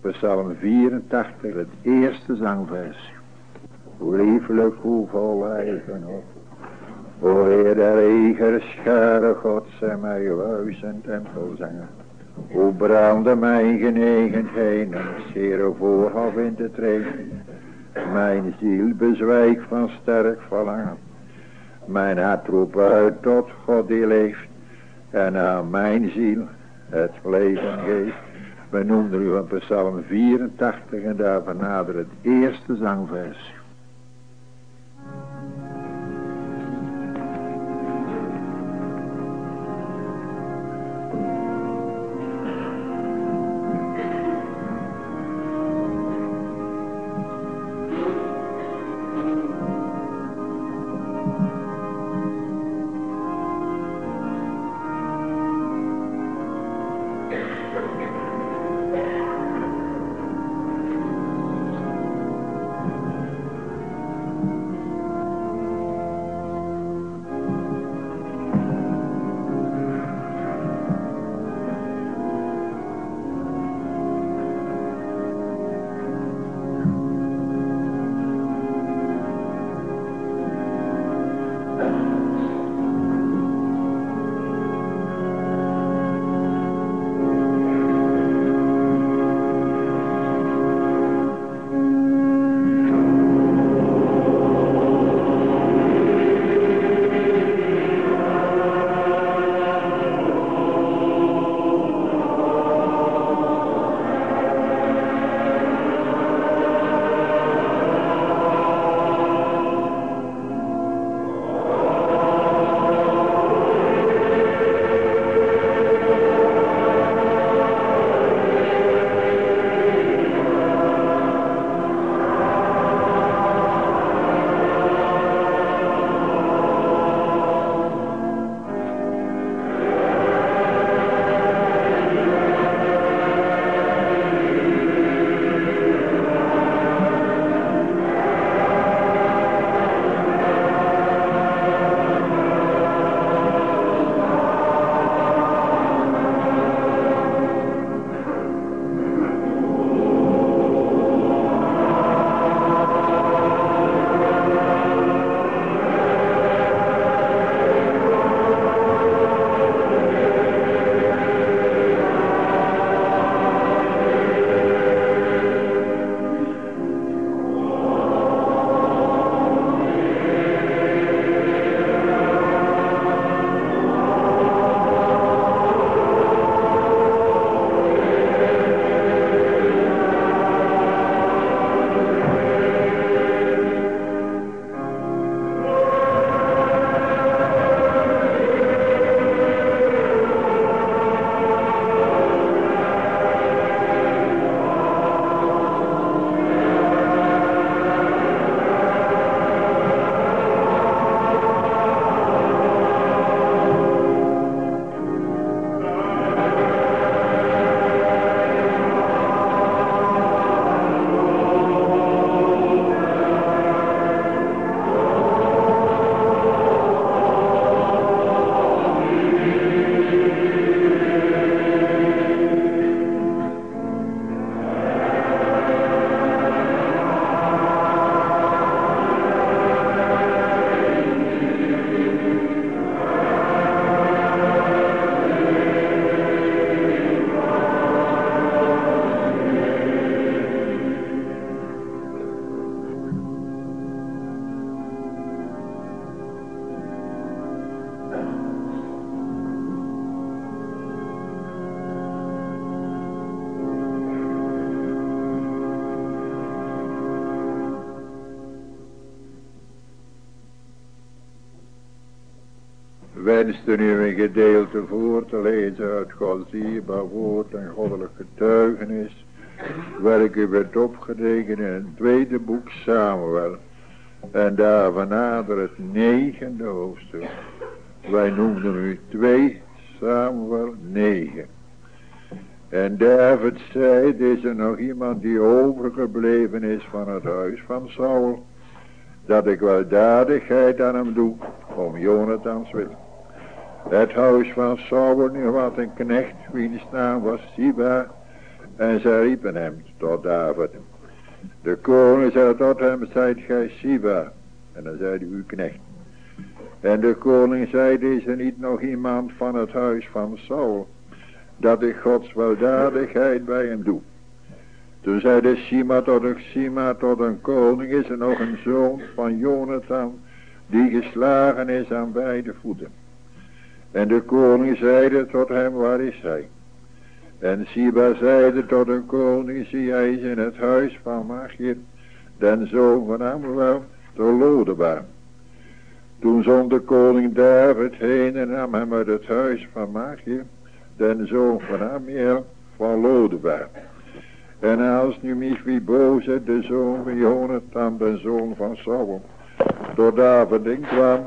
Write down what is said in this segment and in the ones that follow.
Psalm 84, het eerste zangvers. Hoe liefelijk, hoe vol eigenhof. O Heer der eger, schare God, zijn mij huis en tempel zingen. Hoe brandde mijn genegenheid en zeer voorhof in te treden. Mijn ziel bezwijkt van sterk verlangen. Mijn hart roept uit tot God die leeft. En aan mijn ziel het leven geeft. We noemen u van Psalm 84 en daarvan nader het eerste zangvers. Wenste nu een gedeelte voor te lezen uit Gods dierbaar woord en goddelijk getuigenis, welke werd opgetekend in het tweede boek Samuel. En daarvan nader het negende hoofdstuk. Wij noemden u 2 Samuel 9. En David zei, is er nog iemand die overgebleven is van het huis van Saul, dat ik wel dadigheid aan hem doe, om Jonathans wil. Het huis van Saul nu had een knecht, wiens naam was Siba. En zij riepen hem tot David. De koning zei tot hem, zijt gij Siba? En dan zei hij, uw knecht. En de koning zei, is er niet nog iemand van het huis van Saul, dat ik Gods weldadigheid bij hem doe. Toen zei de Sima tot een Sima tot een koning, is er nog een zoon van Jonathan, die geslagen is aan beide voeten. En de koning zeide tot hem, waar is hij? En Siba zeide tot de koning, zie hij is in het huis van Machir, den zoon van Amuel, de Lodebaar. Toen zond de koning David heen en nam hem uit het huis van Machir, den zoon van Amiel, van Lodebaar. En als nu Mephibosheth, de zoon van Jonathan, de zoon van Saul, door David in kwam,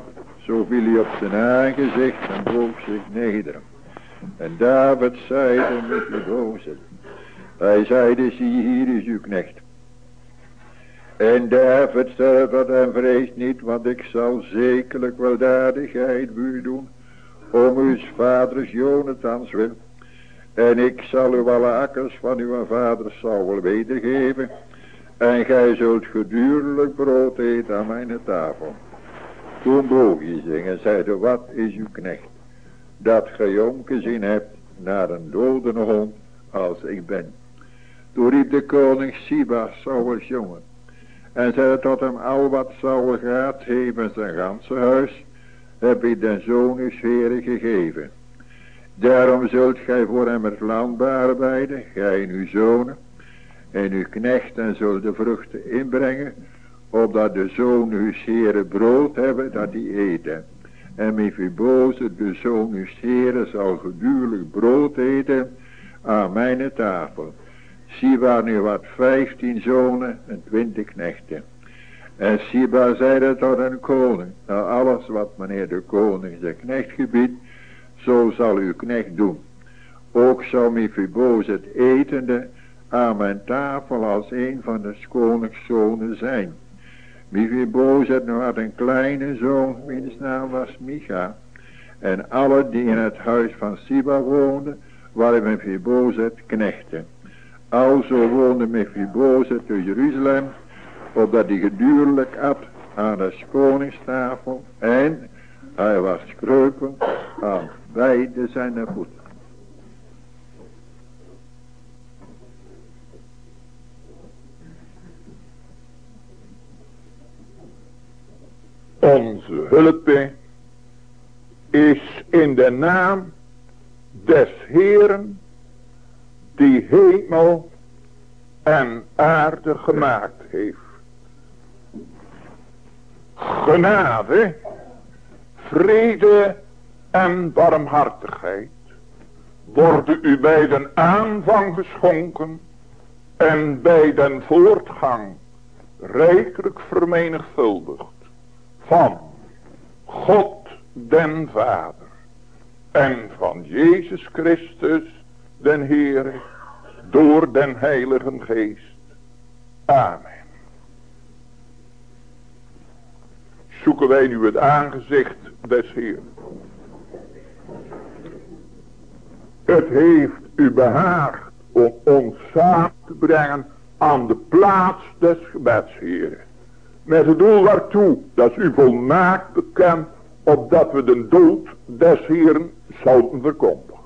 zo viel hij op zijn aangezicht en boog zich neder. En David zeide Mephibosheth, hij zeide, zie hier is uw knecht. En David zei dat en vrees niet, want ik zal zekerlijk weldadigheid u doen, om uw vaders Jonathans wil. En ik zal u alle akkers van uw vader wel wedergeven. En gij zult gedurelijk brood eten aan mijn tafel. Toen boog hij zich en zeide, wat is uw knecht? Dat gij omgezien hebt naar een dode hond als ik ben. Toen riep de koning Siba, Sauls jongen. En zei tot hem, al wat Saul gaat hebben zijn ganse huis, heb ik den zoon uw gegeven. Daarom zult gij voor hem het land bearbeiden, gij en uw zonen, en uw knechten zult de vruchten inbrengen, opdat de zoon uw heren brood hebben dat die eten. En Mephiboze, de zoon uw heren, zal gedurlijk brood eten aan mijn tafel. Siba nu wat vijftien zonen en twintig knechten. En Siba zeide tot een koning, nou alles wat meneer de koning zijn knecht gebiedt, zo zal uw knecht doen. Ook zal het etende aan mijn tafel als een van de koningszonen zijn. Mephibosheth nu had een kleine zoon, wiens naam was Micha. En alle die in het huis van Siba woonden, waren Mephibosheth knechten. Alzo woonde Mephibosheth te Jeruzalem, opdat hij gedurelijk at aan de koningstafel en hij was kreupen aan beide zijn voeten. Onze hulp is in de naam des Heeren die hemel en aarde gemaakt heeft. Genade, vrede en barmhartigheid worden u bij den aanvang geschonken en bij den voortgang rijkelijk vermenigvuldigd van God den Vader en van Jezus Christus den Heer door den Heiligen Geest. Amen. Zoeken wij nu het aangezicht des Heeren. Het heeft u behaagd om ons samen te brengen aan de plaats des gebeds, Heer. Met het doel waartoe, dat is u volmaakt bekend, opdat we de dood des Heeren zouden verkondigen.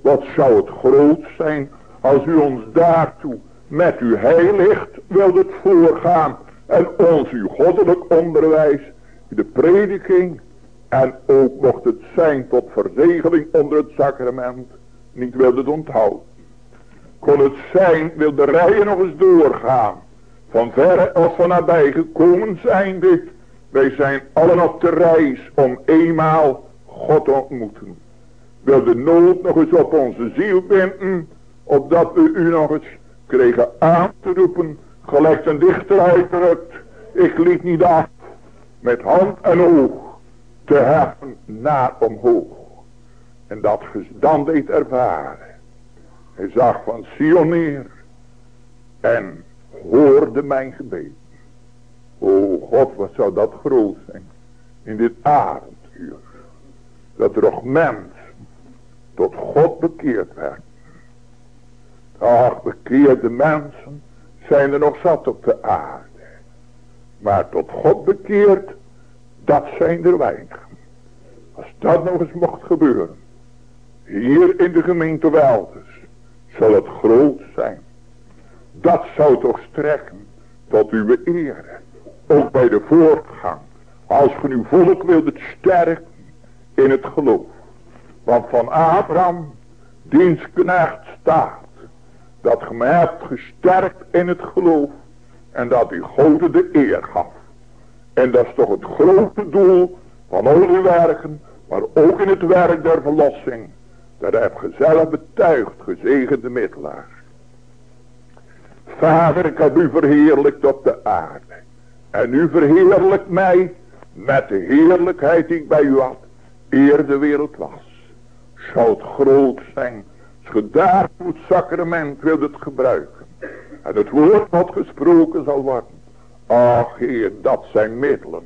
Wat zou het groot zijn als u ons daartoe met uw heilicht wildet voorgaan en ons uw goddelijk onderwijs, de prediking en ook mocht het zijn tot verzegeling onder het sacrament, niet wilde onthouden. Kon het zijn, wil de rijen nog eens doorgaan. Van verre of van nabij gekomen zijn dit. Wij zijn allen op de reis om eenmaal God te ontmoeten. Wil de nood nog eens op onze ziel binden. Opdat we u nog eens kregen aan te roepen. Gelijk een dichter uitdrukt. Ik liet niet af. Met hand en oog te heffen naar omhoog. En dat dan deed ervaren. Hij zag van Sion neer. En hoorde mijn gebed. O God, wat zou dat groot zijn. In dit avontuur. Dat er nog mens tot God bekeerd werd. Ach, bekeerde mensen zijn er nog zat op de aarde. Maar tot God bekeerd, dat zijn er weinig. Als dat nog eens mocht gebeuren. Hier in de gemeente Welders zal het groot zijn. Dat zou toch strekken tot uw eer. Ook bij de voortgang. Als ge uw volk wilde sterken in het geloof. Want van Abraham, diens knecht staat. Dat ge mij hebt gesterkt in het geloof. En dat u God de eer gaf. En dat is toch het grote doel van al uw werken. Maar ook in het werk der verlossing. Dat heb je zelf betuigd, gezegende middelaar. Vader, ik heb u verheerlijkt op de aarde. En u verheerlijkt mij met de heerlijkheid die ik bij u had. Eer de wereld was. Zou het groot zijn. Als je daartoe het sacrament wilt het gebruiken. En het woord wat gesproken zal worden. Ach Heer, dat zijn middelen.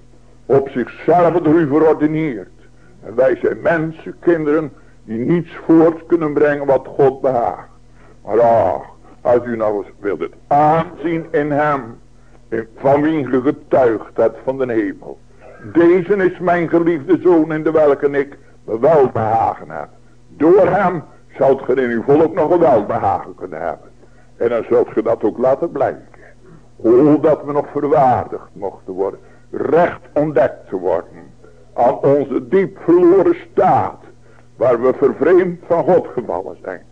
Op zichzelf door u verordeneerd. En wij zijn mensen, kinderen, die niets voort kunnen brengen wat God behaagt. Maar ach, als u nou eens wilt het aanzien in hem, van wie u getuigd hebt van de hemel. Deze is mijn geliefde zoon in de welke ik welbehagen heb. Door hem zult ge in uw volk nog een welbehagen kunnen hebben. En dan zult ge dat ook laten blijken. Hoe dat we nog verwaardigd mochten worden. Recht ontdekt te worden. Aan onze diep verloren staat. Waar we vervreemd van God gevallen zijn.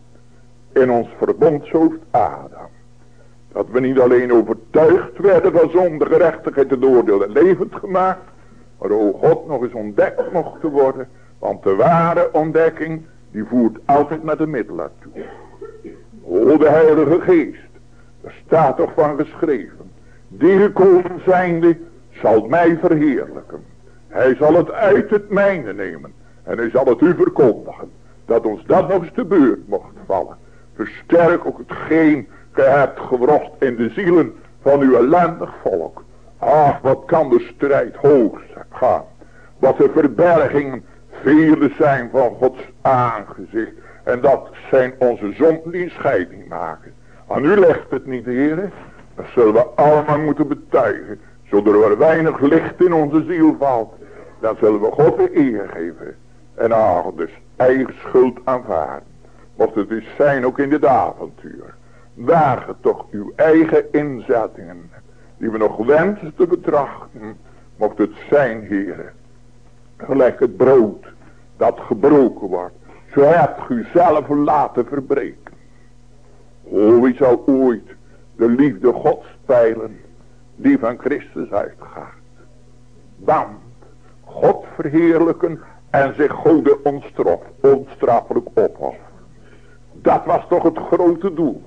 In ons verbondshoofd Adam. Dat we niet alleen overtuigd werden van zonde, gerechtigheid en oordeel en levend gemaakt. Maar ook God nog eens ontdekt mocht worden. Want de ware ontdekking die voert altijd naar de middelaar toe. O de heilige geest. Er staat toch van geschreven. Die gekomen zijnde zal mij verheerlijken. Hij zal het uit het mijne nemen. En hij zal het u verkondigen. Dat ons dat nog eens te beurt mocht vallen. Versterk ook hetgeen ge hebt gewrocht in de zielen van uw ellendig volk. Ach, wat kan de strijd hoog gaan. Wat de verbergingen vele zijn van Gods aangezicht. En dat zijn onze zonden die scheiding maken. Aan u legt het niet, heren. Dat zullen we allemaal moeten betuigen. Zodat er weinig licht in onze ziel valt. Dan zullen we God de eer geven. En ach, dus eigen schuld aanvaarden. Mocht het dus zijn ook in dit avontuur. Wagen toch uw eigen inzettingen. Die we nog wensen te betrachten. Mocht het zijn, heren. Gelijk het brood dat gebroken wordt. Zo hebt u zelf laten verbreken. O, wie zal ooit de liefde gods peilen die van Christus uitgaat. Want God verheerlijken en zich God onstraffelijk opofferen. Dat was toch het grote doel.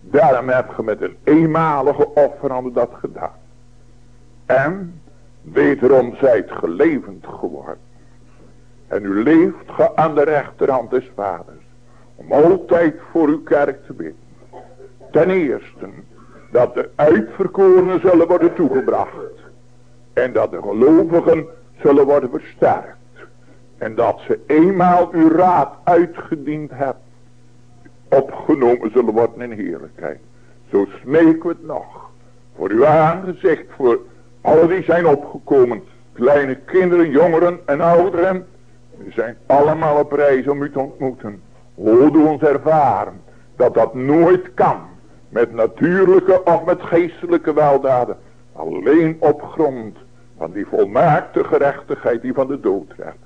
Daarom heb je met een eenmalige offer dat gedaan. En wederom zijt gelevend geworden. En u leeft ge aan de rechterhand des vaders. Om altijd voor uw kerk te bidden. Ten eerste dat de uitverkorenen zullen worden toegebracht. En dat de gelovigen zullen worden versterkt. En dat ze eenmaal uw raad uitgediend hebben. Opgenomen zullen worden in heerlijkheid. Zo smeken we het nog. Voor uw aangezicht. Voor alle die zijn opgekomen. Kleine kinderen, jongeren en ouderen. We zijn allemaal op reis om u te ontmoeten. Doe ons ervaren dat dat nooit kan. Met natuurlijke of met geestelijke weldaden. Alleen op grond van die volmaakte gerechtigheid die van de dood redt.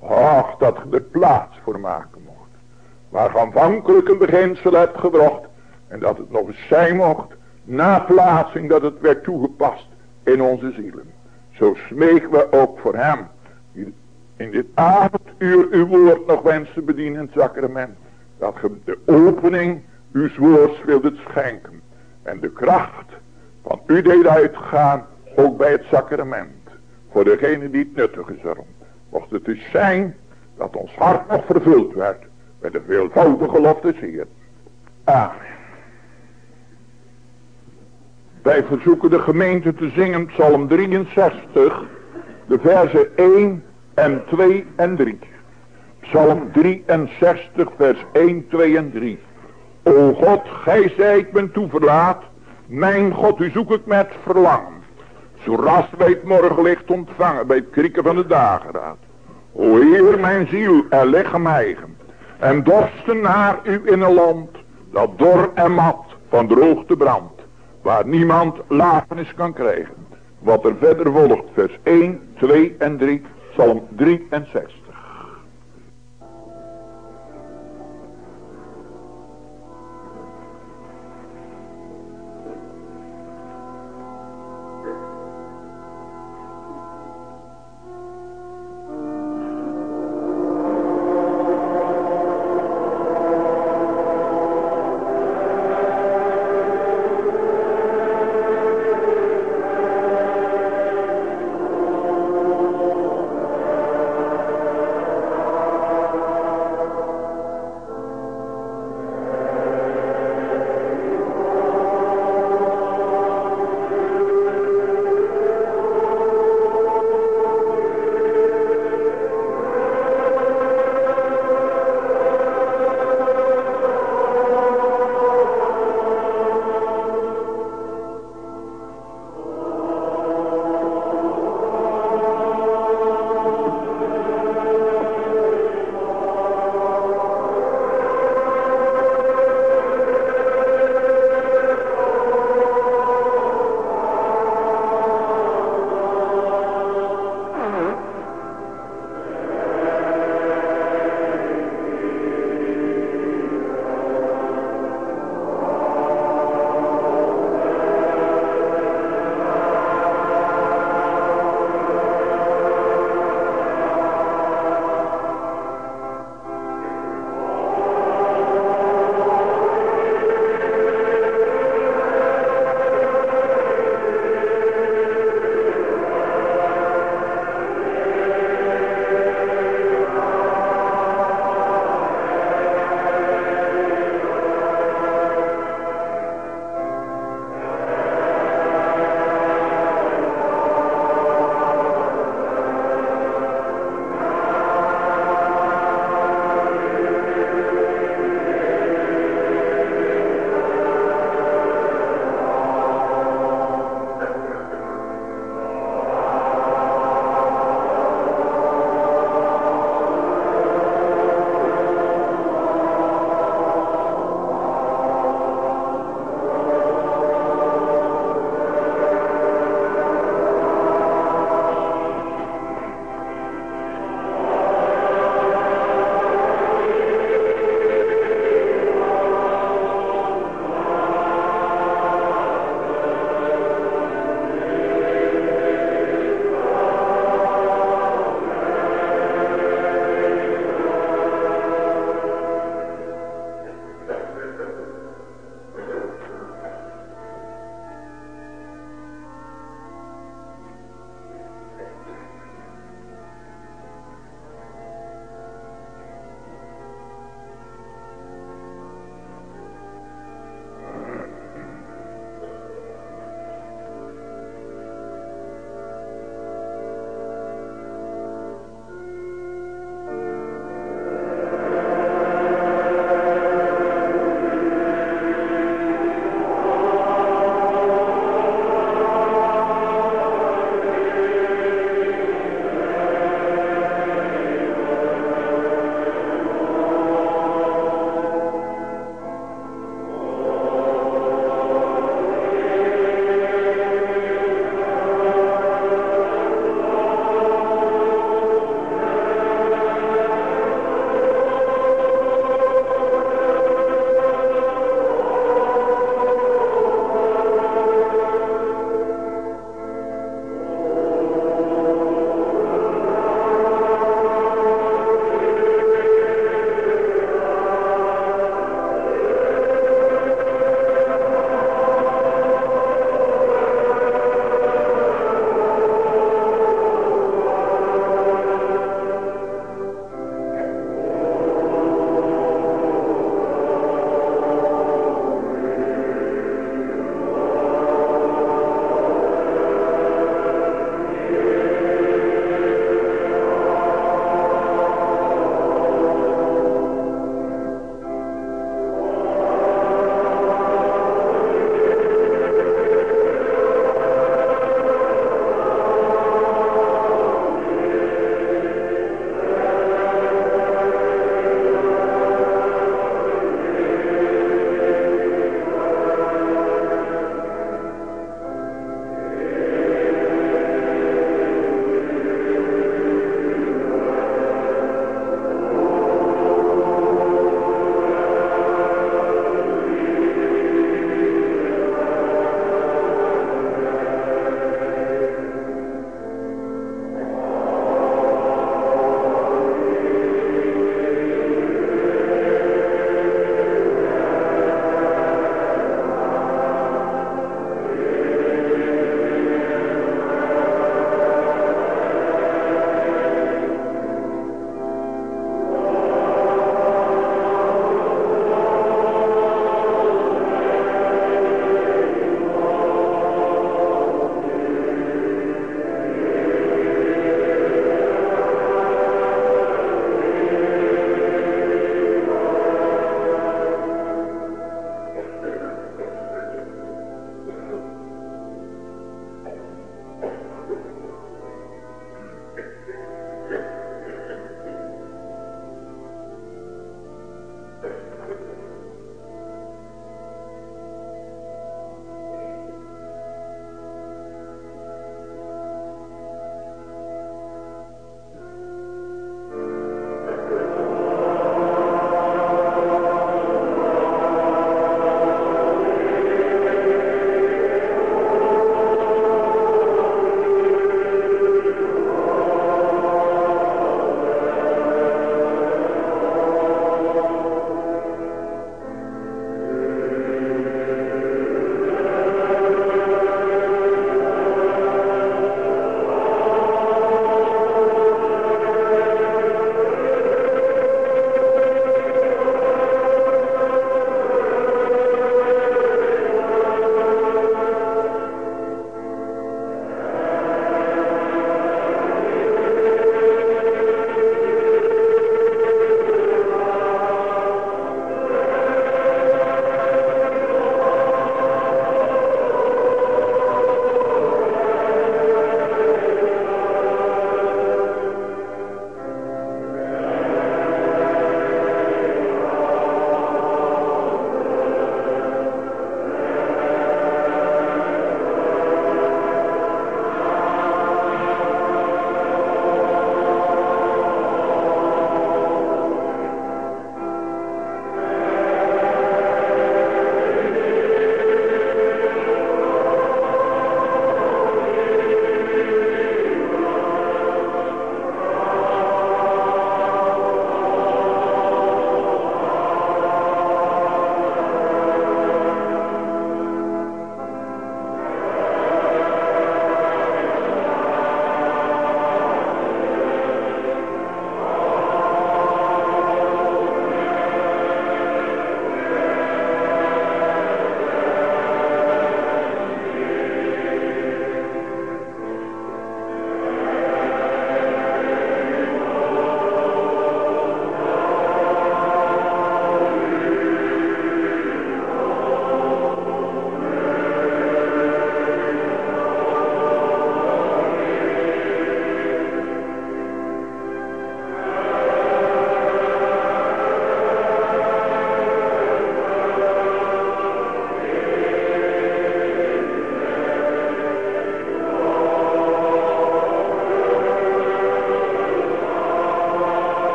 Ach, dat je er plaats voor mocht. Waar aanvankelijk een beginsel hebt gebracht. En dat het nog eens zijn mocht. Na plaatsing dat het werd toegepast in onze zielen. Zo smeken we ook voor hem. Die in dit avonduur uw woord nog wensen bedienen in het sacrament. Dat je de opening uw woords wilt schenken. En de kracht van u deed uitgaan ook bij het sacrament. Voor degene die het nuttig is erom. Mocht het dus zijn dat ons hart nog vervuld werd. Met de veelvoudige gelofte Heer. Amen. Wij verzoeken de gemeente te zingen psalm 63. De versen 1 en 2 en 3. Psalm 63 vers 1, 2 en 3. O God, gij zijt mijn toeverlaat. Mijn God, u zoek ik met verlangen. Zo ras wij het morgenlicht ontvangen bij het krieken van de dageraad. O Heer, mijn ziel, erleg mij eigen en dorsten naar u in een land dat dor en mat van droogte brandt, waar niemand lafenis kan krijgen. Wat er verder volgt, vers 1, 2 en 3, Psalm 3 en 6.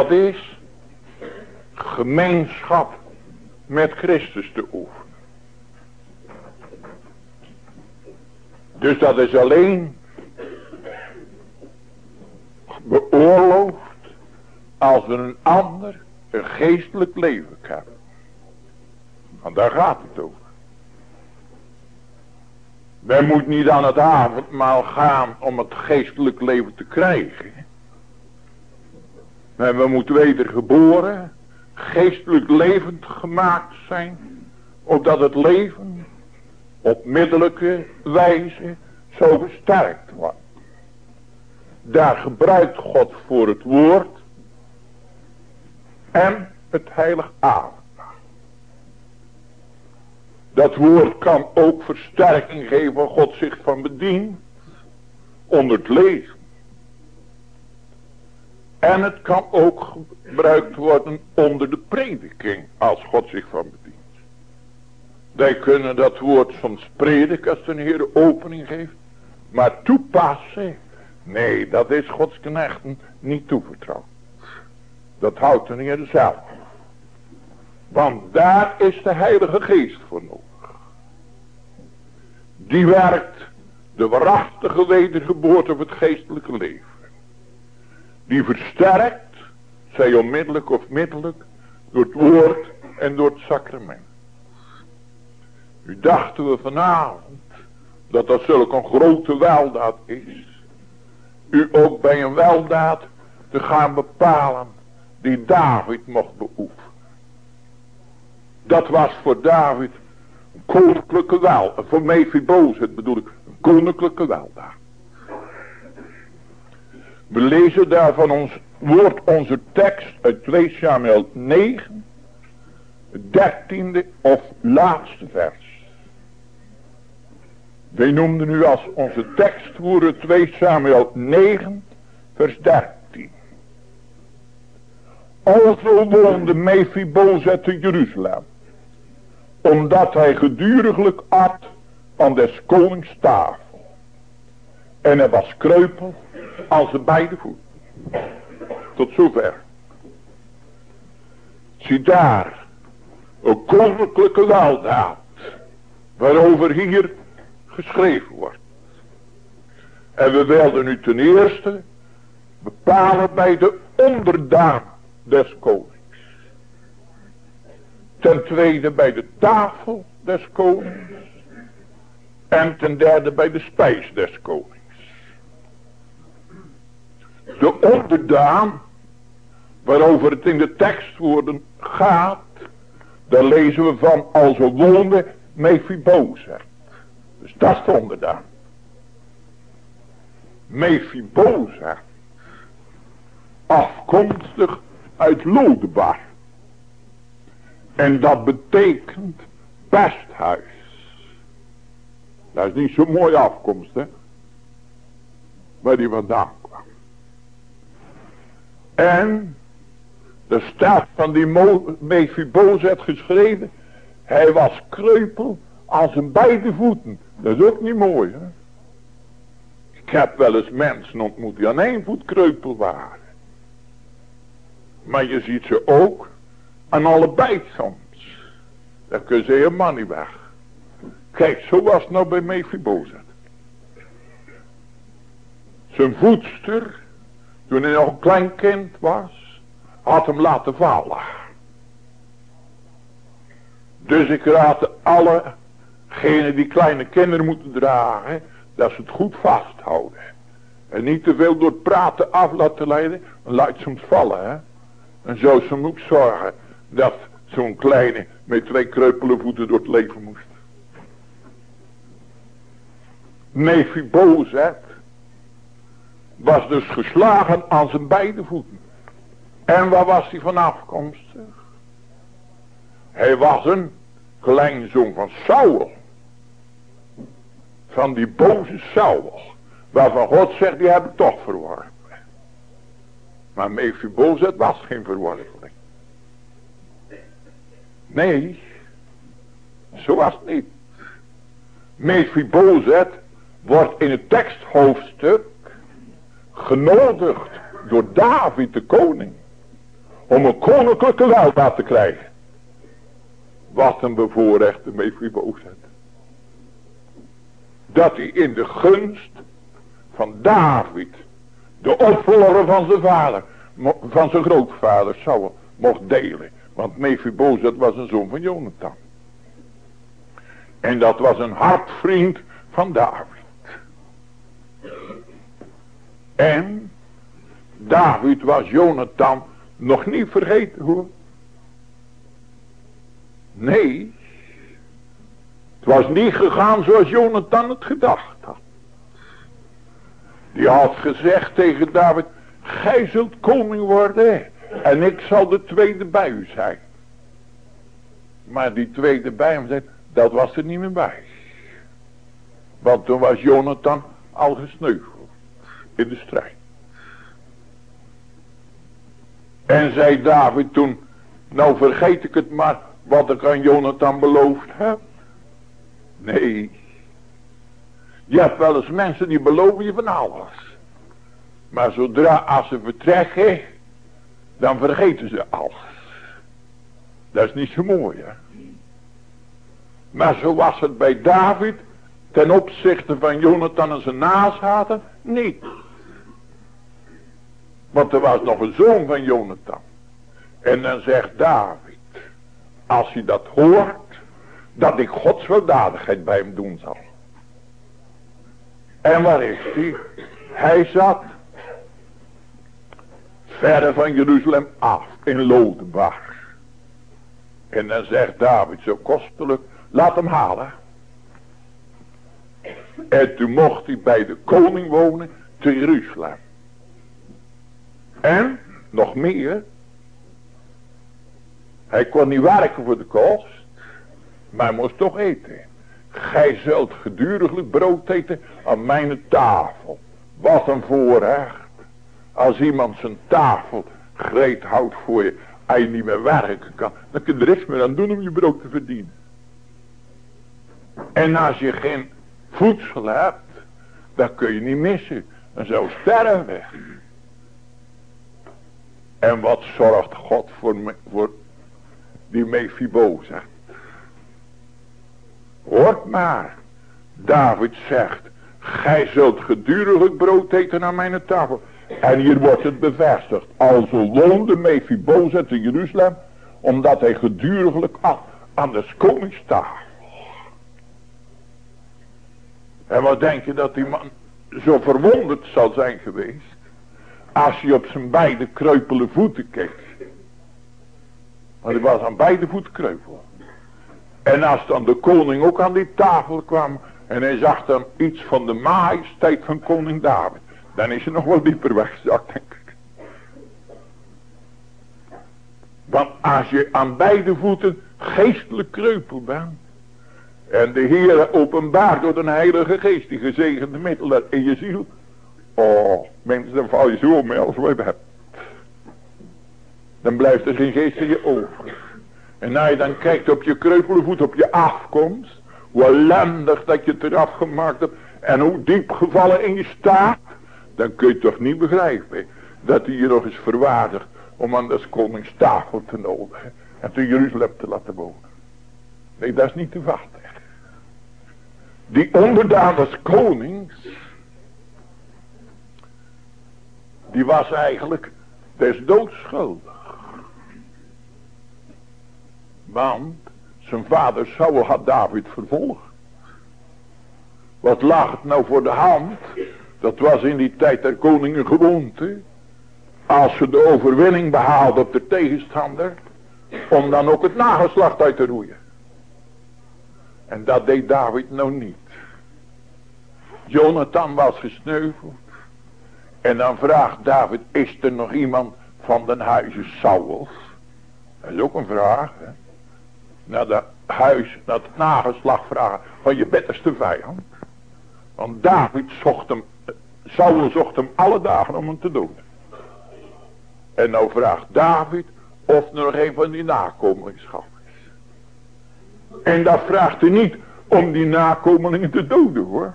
Dat is gemeenschap met Christus te oefenen. Dus dat is alleen beoorloofd als we een ander een geestelijk leven hebben. Want daar gaat het over. Men moet niet aan het avondmaal gaan om het geestelijk leven te krijgen. Maar we moeten wedergeboren, geestelijk levend gemaakt zijn. Opdat het leven op middelijke wijze zo versterkt wordt. Daar gebruikt God voor het woord en het heilig avondmaal. Dat woord kan ook versterking geven waar God zich van bedient. Onder het leven. En het kan ook gebruikt worden onder de prediking. Als God zich van bedient. Wij kunnen dat woord soms prediken als de Heer opening geeft. Maar toepassen. Nee, dat is Gods knechten niet toevertrouwd. Dat houdt de Heer zelf. Want daar is de Heilige Geest voor nodig. Die werkt de waarachtige wedergeboorte of het geestelijke leven. Die versterkt, zij onmiddellijk of middelijk, door het woord en door het sacrament. Nu dachten we vanavond dat dat zulk een grote weldaad is. U ook bij een weldaad te gaan bepalen die David mocht beoefenen. Dat was voor David een koninklijke wel. Voor Mephibozet bedoel ik een koninklijke weldaad. We lezen daarvan ons woord onze tekst uit 2 Samuel 9. Het dertiende of laatste vers. Wij noemden nu als onze tekstwoorden 2 Samuel 9 vers 13. Alzo woonde Mephibozet te Jeruzalem. Omdat hij geduriglijk at aan des konings tafel. En hij was kreupel als de beide voeten. Tot zover. Zie daar. Een koninklijke weldaad. Waarover hier geschreven wordt. En we wilden nu ten eerste bepalen bij de onderdaan des konings. Ten tweede bij de tafel des konings. En ten derde bij de spijs des konings. De onderdaan, waarover het in de tekstwoorden gaat, daar lezen we van als een wonde Mephibozet. Dus dat is de onderdaan. Mephibozet, afkomstig uit Lodebar. En dat betekent pesthuis. Dat is niet zo'n mooie afkomst, hè. Waar die vandaan. En er staat van die Mephibozet geschreven. Hij was kreupel als een beide voeten. Dat is ook niet mooi, hè. Ik heb wel eens mensen ontmoet die aan één voet kreupel waren. Maar je ziet ze ook aan allebei soms. Dan kun ze helemaal niet weg. Kijk, zo was het nou bij Mephibozet. Zijn voedster, toen hij nog een klein kind was, had hem laten vallen. Dus ik raad allegenen die kleine kinderen moeten dragen, dat ze het goed vasthouden. En niet te veel door praten af laten leiden, dan laat ze hem vallen. Hè? En zo ze moet zorgen dat zo'n kleine met twee kreupele voeten door het leven moest. Mephibozet was dus geslagen aan zijn beide voeten. En waar was hij van afkomstig? Hij was een kleinzoon van Saul. Van die boze Saul. Waarvan God zegt, die heb ik toch verworpen. Maar Mephibozet was geen verworpeling. Nee, zo was het niet. Mephibozet wordt in het teksthoofdstuk genodigd door David de koning om een koninklijke welvaart te krijgen. Wat een bevoorrechte Mephibozet. Dat hij in de gunst van David, de opvolger van zijn vader, van zijn grootvader, zou mocht delen. Want Mephibozet was een zoon van Jonathan. En dat was een hartvriend van David. En David was Jonathan nog niet vergeten hoor. Nee. Het was niet gegaan zoals Jonathan het gedacht had. Die had gezegd tegen David. Gij zult koning worden. En ik zal de tweede bij u zijn. Maar die tweede bij hem zei. Dat was er niet meer bij. Want toen was Jonathan al gesneuveld. In de strijd. En zei David toen. Nou vergeet ik het maar. Wat ik aan Jonathan beloofd heb. Nee. Je hebt wel eens mensen die beloven je van alles. Maar zodra als ze vertrekken. Dan vergeten ze alles. Dat is niet zo mooi hè. Maar zo was het bij David. Ten opzichte van Jonathan en zijn nazaten. Niet. Want er was nog een zoon van Jonathan. En dan zegt David. Als hij dat hoort. Dat ik Gods weldadigheid bij hem doen zal. En waar is hij? Hij zat. Verre van Jeruzalem af. In Lodebar. En dan zegt David zo kostelijk. Laat hem halen. En toen mocht hij bij de koning wonen te Jeruzalem. En, nog meer. Hij kon niet werken voor de kost. Maar hij moest toch eten. Gij zult geduriglijk brood eten aan mijn tafel. Wat een voorrecht. Als iemand zijn tafel gereed houdt voor je. Je niet meer werken kan. Dan kun je er niks meer aan doen om je brood te verdienen. En als je geen voedsel hebt. Dan kun je niet missen. Dan zou sterren weg. En wat zorgt God voor, me, voor die Mephibozet. Hoort maar. David zegt. Gij zult geduriglijk brood eten aan mijn tafel. En hier wordt het bevestigd. Alzo woonde Mephibozet in Jeruzalem. Omdat hij geduriglijk at aan de koningstafel. En wat denk je dat die man zo verwonderd zal zijn geweest. Als hij op zijn beide kreupele voeten keek. Want hij was aan beide voeten kreupel. En als dan de koning ook aan die tafel kwam. En hij zag dan iets van de majesteit van koning David. Dan is hij nog wel dieper weggezakt denk ik. Want als je aan beide voeten geestelijk kreupel bent. En de Heer openbaart door de Heilige Geest die gezegende middelen in je ziel. Oh, mensen, dan val je zo mee als we hebben. Dan blijft er geen geest in je over. En als je dan kijkt op je kreupele voet, op je afkomst. Hoe ellendig dat je het eraf gemaakt hebt. En hoe diep gevallen in je staat. Dan kun je toch niet begrijpen. Dat hij je nog eens verwaardigt. Om aan de konings tafel te nodigen. En te Jeruzalem te laten wonen. Nee, dat is niet te wachten. Die onderdaan des konings. Die was eigenlijk des schuldig. Want zijn vader Saul had David vervolgd. Wat lag het nou voor de hand? Dat was in die tijd der koningen gewoonte. Als ze de overwinning behaalden op de tegenstander. Om dan ook het nageslacht uit te roeien. En dat deed David nou niet. Jonathan was gesneuveld. En dan vraagt David, is er nog iemand van den huize Sauls? Dat is ook een vraag. Hè? Naar de huis, naar het nageslag vragen van je bitterste vijand. Want David zocht hem, Saul zocht hem alle dagen om hem te doen. En nou vraagt David of er nog een van die nakomelingschap is. En dat vraagt hij niet om die nakomelingen te doden hoor.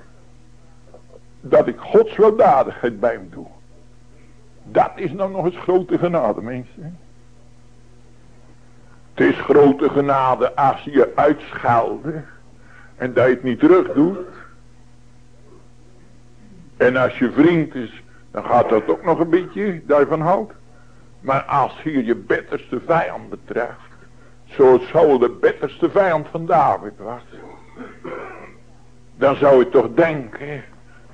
Dat ik Gods weldadigheid bij hem doe. Dat is nou nog eens grote genade mensen. Het is grote genade als je je uitschelde en dat je het niet terug doet. En als je vriend is, dan gaat dat ook nog een beetje, dat je van houdt. Maar als hier je bitterste vijand betreft, zoals zou de bitterste vijand van David was. Dan zou je toch denken,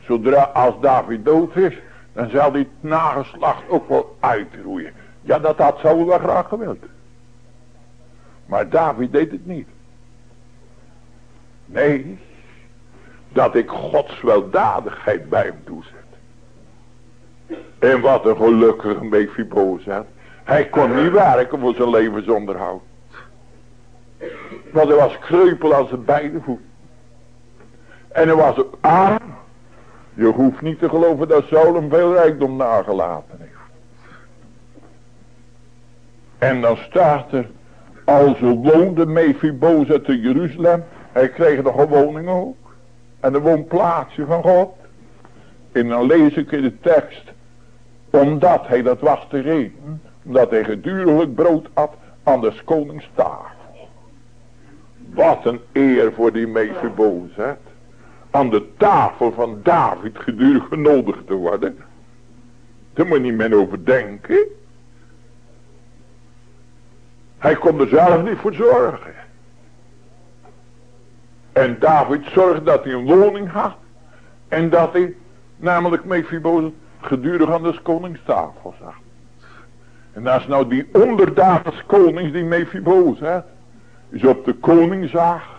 zodra als David dood is, dan zal het nageslacht ook wel uitroeien. Ja, dat had zou wel graag gewild. Maar David deed het niet. Nee, dat ik Gods weldadigheid bij hem toezet. En wat een gelukkige Mephibozet. Hij kon niet werken voor zijn levensonderhoud. Want hij was kreupel aan zijn beide voeten. En hij was arm. Je hoeft niet te geloven dat Saul hem veel rijkdom nagelaten heeft. En dan staat er, als woonde Mephibozet te Jeruzalem. Hij kreeg nog een woning ook. En een woonplaatsje van God. En dan lees ik in de tekst. Omdat hij, dat was de reden. Omdat hij gedurelijk brood at aan de konings tafel. Wat een eer voor die Mephibozet. Aan de tafel van David gedurig genodigd te worden. Daar moet niet men over denken. Hij kon er zelf niet voor zorgen. En David zorgde dat hij een woning had. En dat hij, namelijk Mephibozet, gedurig aan de koningstafel zat. En als nou die onderdagens konings die Mephibozet, is op de koning zag.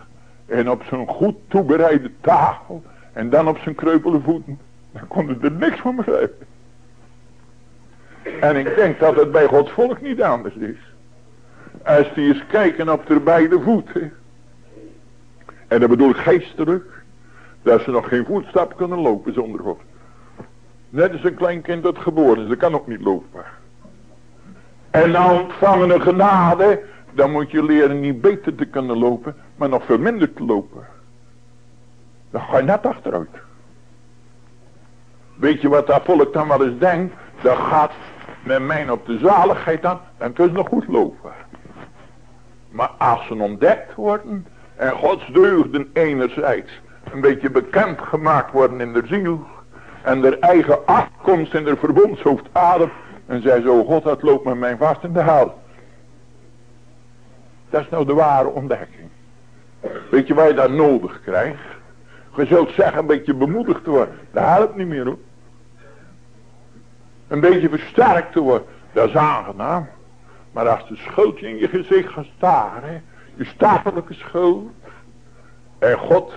En op zijn goed toebereide tafel. En dan op zijn kreupele voeten. Dan kon hij er niks van begrijpen. En ik denk dat het bij Gods volk niet anders is. Als die eens kijken op de beide voeten. En dan bedoel ik geestelijk. Dat ze nog geen voetstap kunnen lopen zonder God. Net als een klein kind dat geboren is. Dat kan ook niet lopen. En nou ontvangen een genade. Dan moet je leren niet beter te kunnen lopen. Maar nog veel minder te lopen. Dan ga je net achteruit. Weet je wat dat volk dan wel eens denkt? Dat gaat met mij op de zaligheid aan. Dan kun je nog goed lopen. Maar als ze ontdekt worden en Gods deugden enerzijds een beetje bekend gemaakt worden in de ziel. En de eigen afkomst in de verbondshoofd adem. En zij zo, God dat loopt met mij vast in de haal. Dat is nou de ware ontdekking. Weet je waar je dat nodig krijgt? Je zult zeggen een beetje bemoedigd te worden. Dat helpt niet meer hoor. Een beetje versterkt te worden. Dat is aangenaam. Maar als de schuld in je gezicht gaat staren. Je stapelijke schuld. En God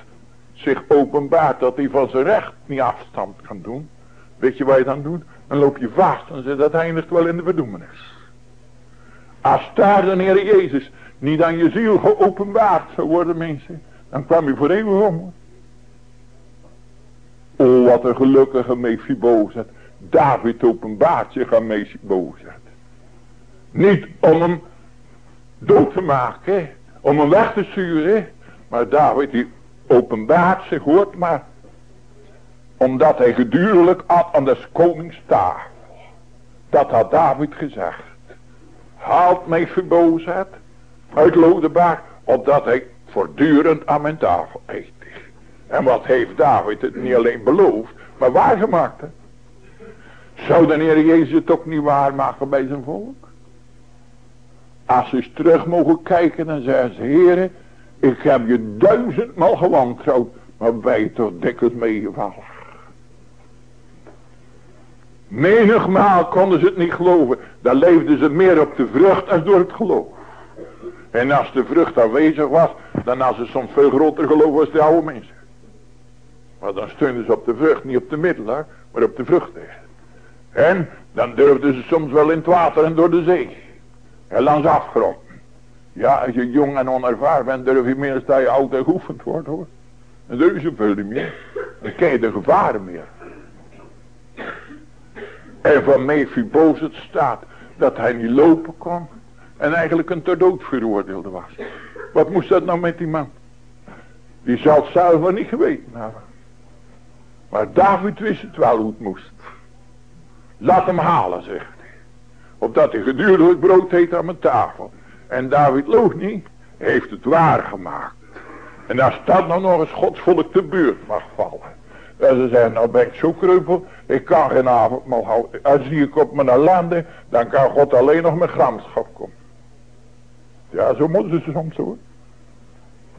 zich openbaart dat hij van zijn recht niet afstand kan doen. Weet je wat je dan doet? Dan loop je vast en dat eindigt wel in de verdoemenis. Als daar de Heer Jezus niet aan je ziel geopenbaard zou worden mensen. Dan kwam je voor eeuwig om. Oh wat een gelukkige Mephibozet. David openbaart zich aan Mephibozet. Niet om hem dood te maken. Om hem weg te sturen. Maar David die openbaart zich hoort maar. Omdat hij gedurelijk at aan des konings tafel. Dat had David gezegd. Haalt verboosheid uit Lodebaar. Opdat hij voortdurend aan mijn tafel eet. En wat heeft David het niet alleen beloofd. Maar waargemaakt. Hè? Zou de Heer Jezus het ook niet waarmaken bij zijn volk? Als ze eens terug mogen kijken en zeggen ze, heren, ik heb je duizendmaal gewantrouwd, maar ben je toch dikwijls meegevallen. Menigmaal konden ze het niet geloven. Dan leefden ze meer op de vrucht als door het geloof. En als de vrucht aanwezig was, dan had ze soms veel groter geloof als de oude mensen. Maar dan steunden ze op de vrucht, niet op de middelaar, maar op de vrucht. En dan durfden ze soms wel in het water en door de zee. En langs afgrond. Ja, als je jong en onervaren bent, durf je meer dan je oud en geoefend wordt hoor. Dan durf je zoveel niet meer. Dan ken je de gevaren meer. En van het staat dat hij niet lopen kon. En eigenlijk een ter dood veroordeelde was. Wat moest dat nou met die man? Die zal het zelf niet geweten hebben. Maar David wist het wel hoe het moest. Laat hem halen, zegt hij. Opdat hij gedurelijk brood eet aan mijn tafel. En David loog niet, heeft het waar gemaakt. En als dat nou nog eens godsvolk te buurt mag vallen. En ze zeggen, nou ben ik zo kreupel, ik kan geen avondmaal houden. Als zie ik op mijn ellende, dan kan God alleen nog met gramschap komen. Ja, zo moeten ze soms hoor.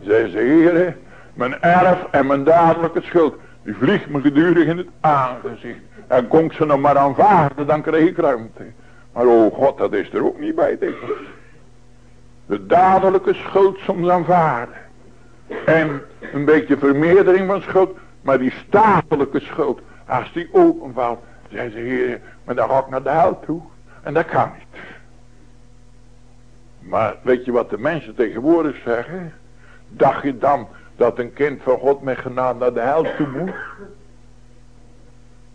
Zij ze, heren, mijn erf en mijn dadelijke schuld, die vliegt me gedurig in het aangezicht. En kon ik ze nog maar aanvaarden, dan kreeg ik ruimte. Maar oh God, dat is er ook niet bij, ik. De dadelijke schuld soms aanvaarden. En een beetje vermeerdering van schuld. Maar die statelijke schuld. Als die openvalt. Zei ze heer. Maar dan ga ik naar de hel toe. En dat kan niet. Maar weet je wat de mensen tegenwoordig zeggen? Dacht je dan dat een kind van God met genade naar de hel toe moet?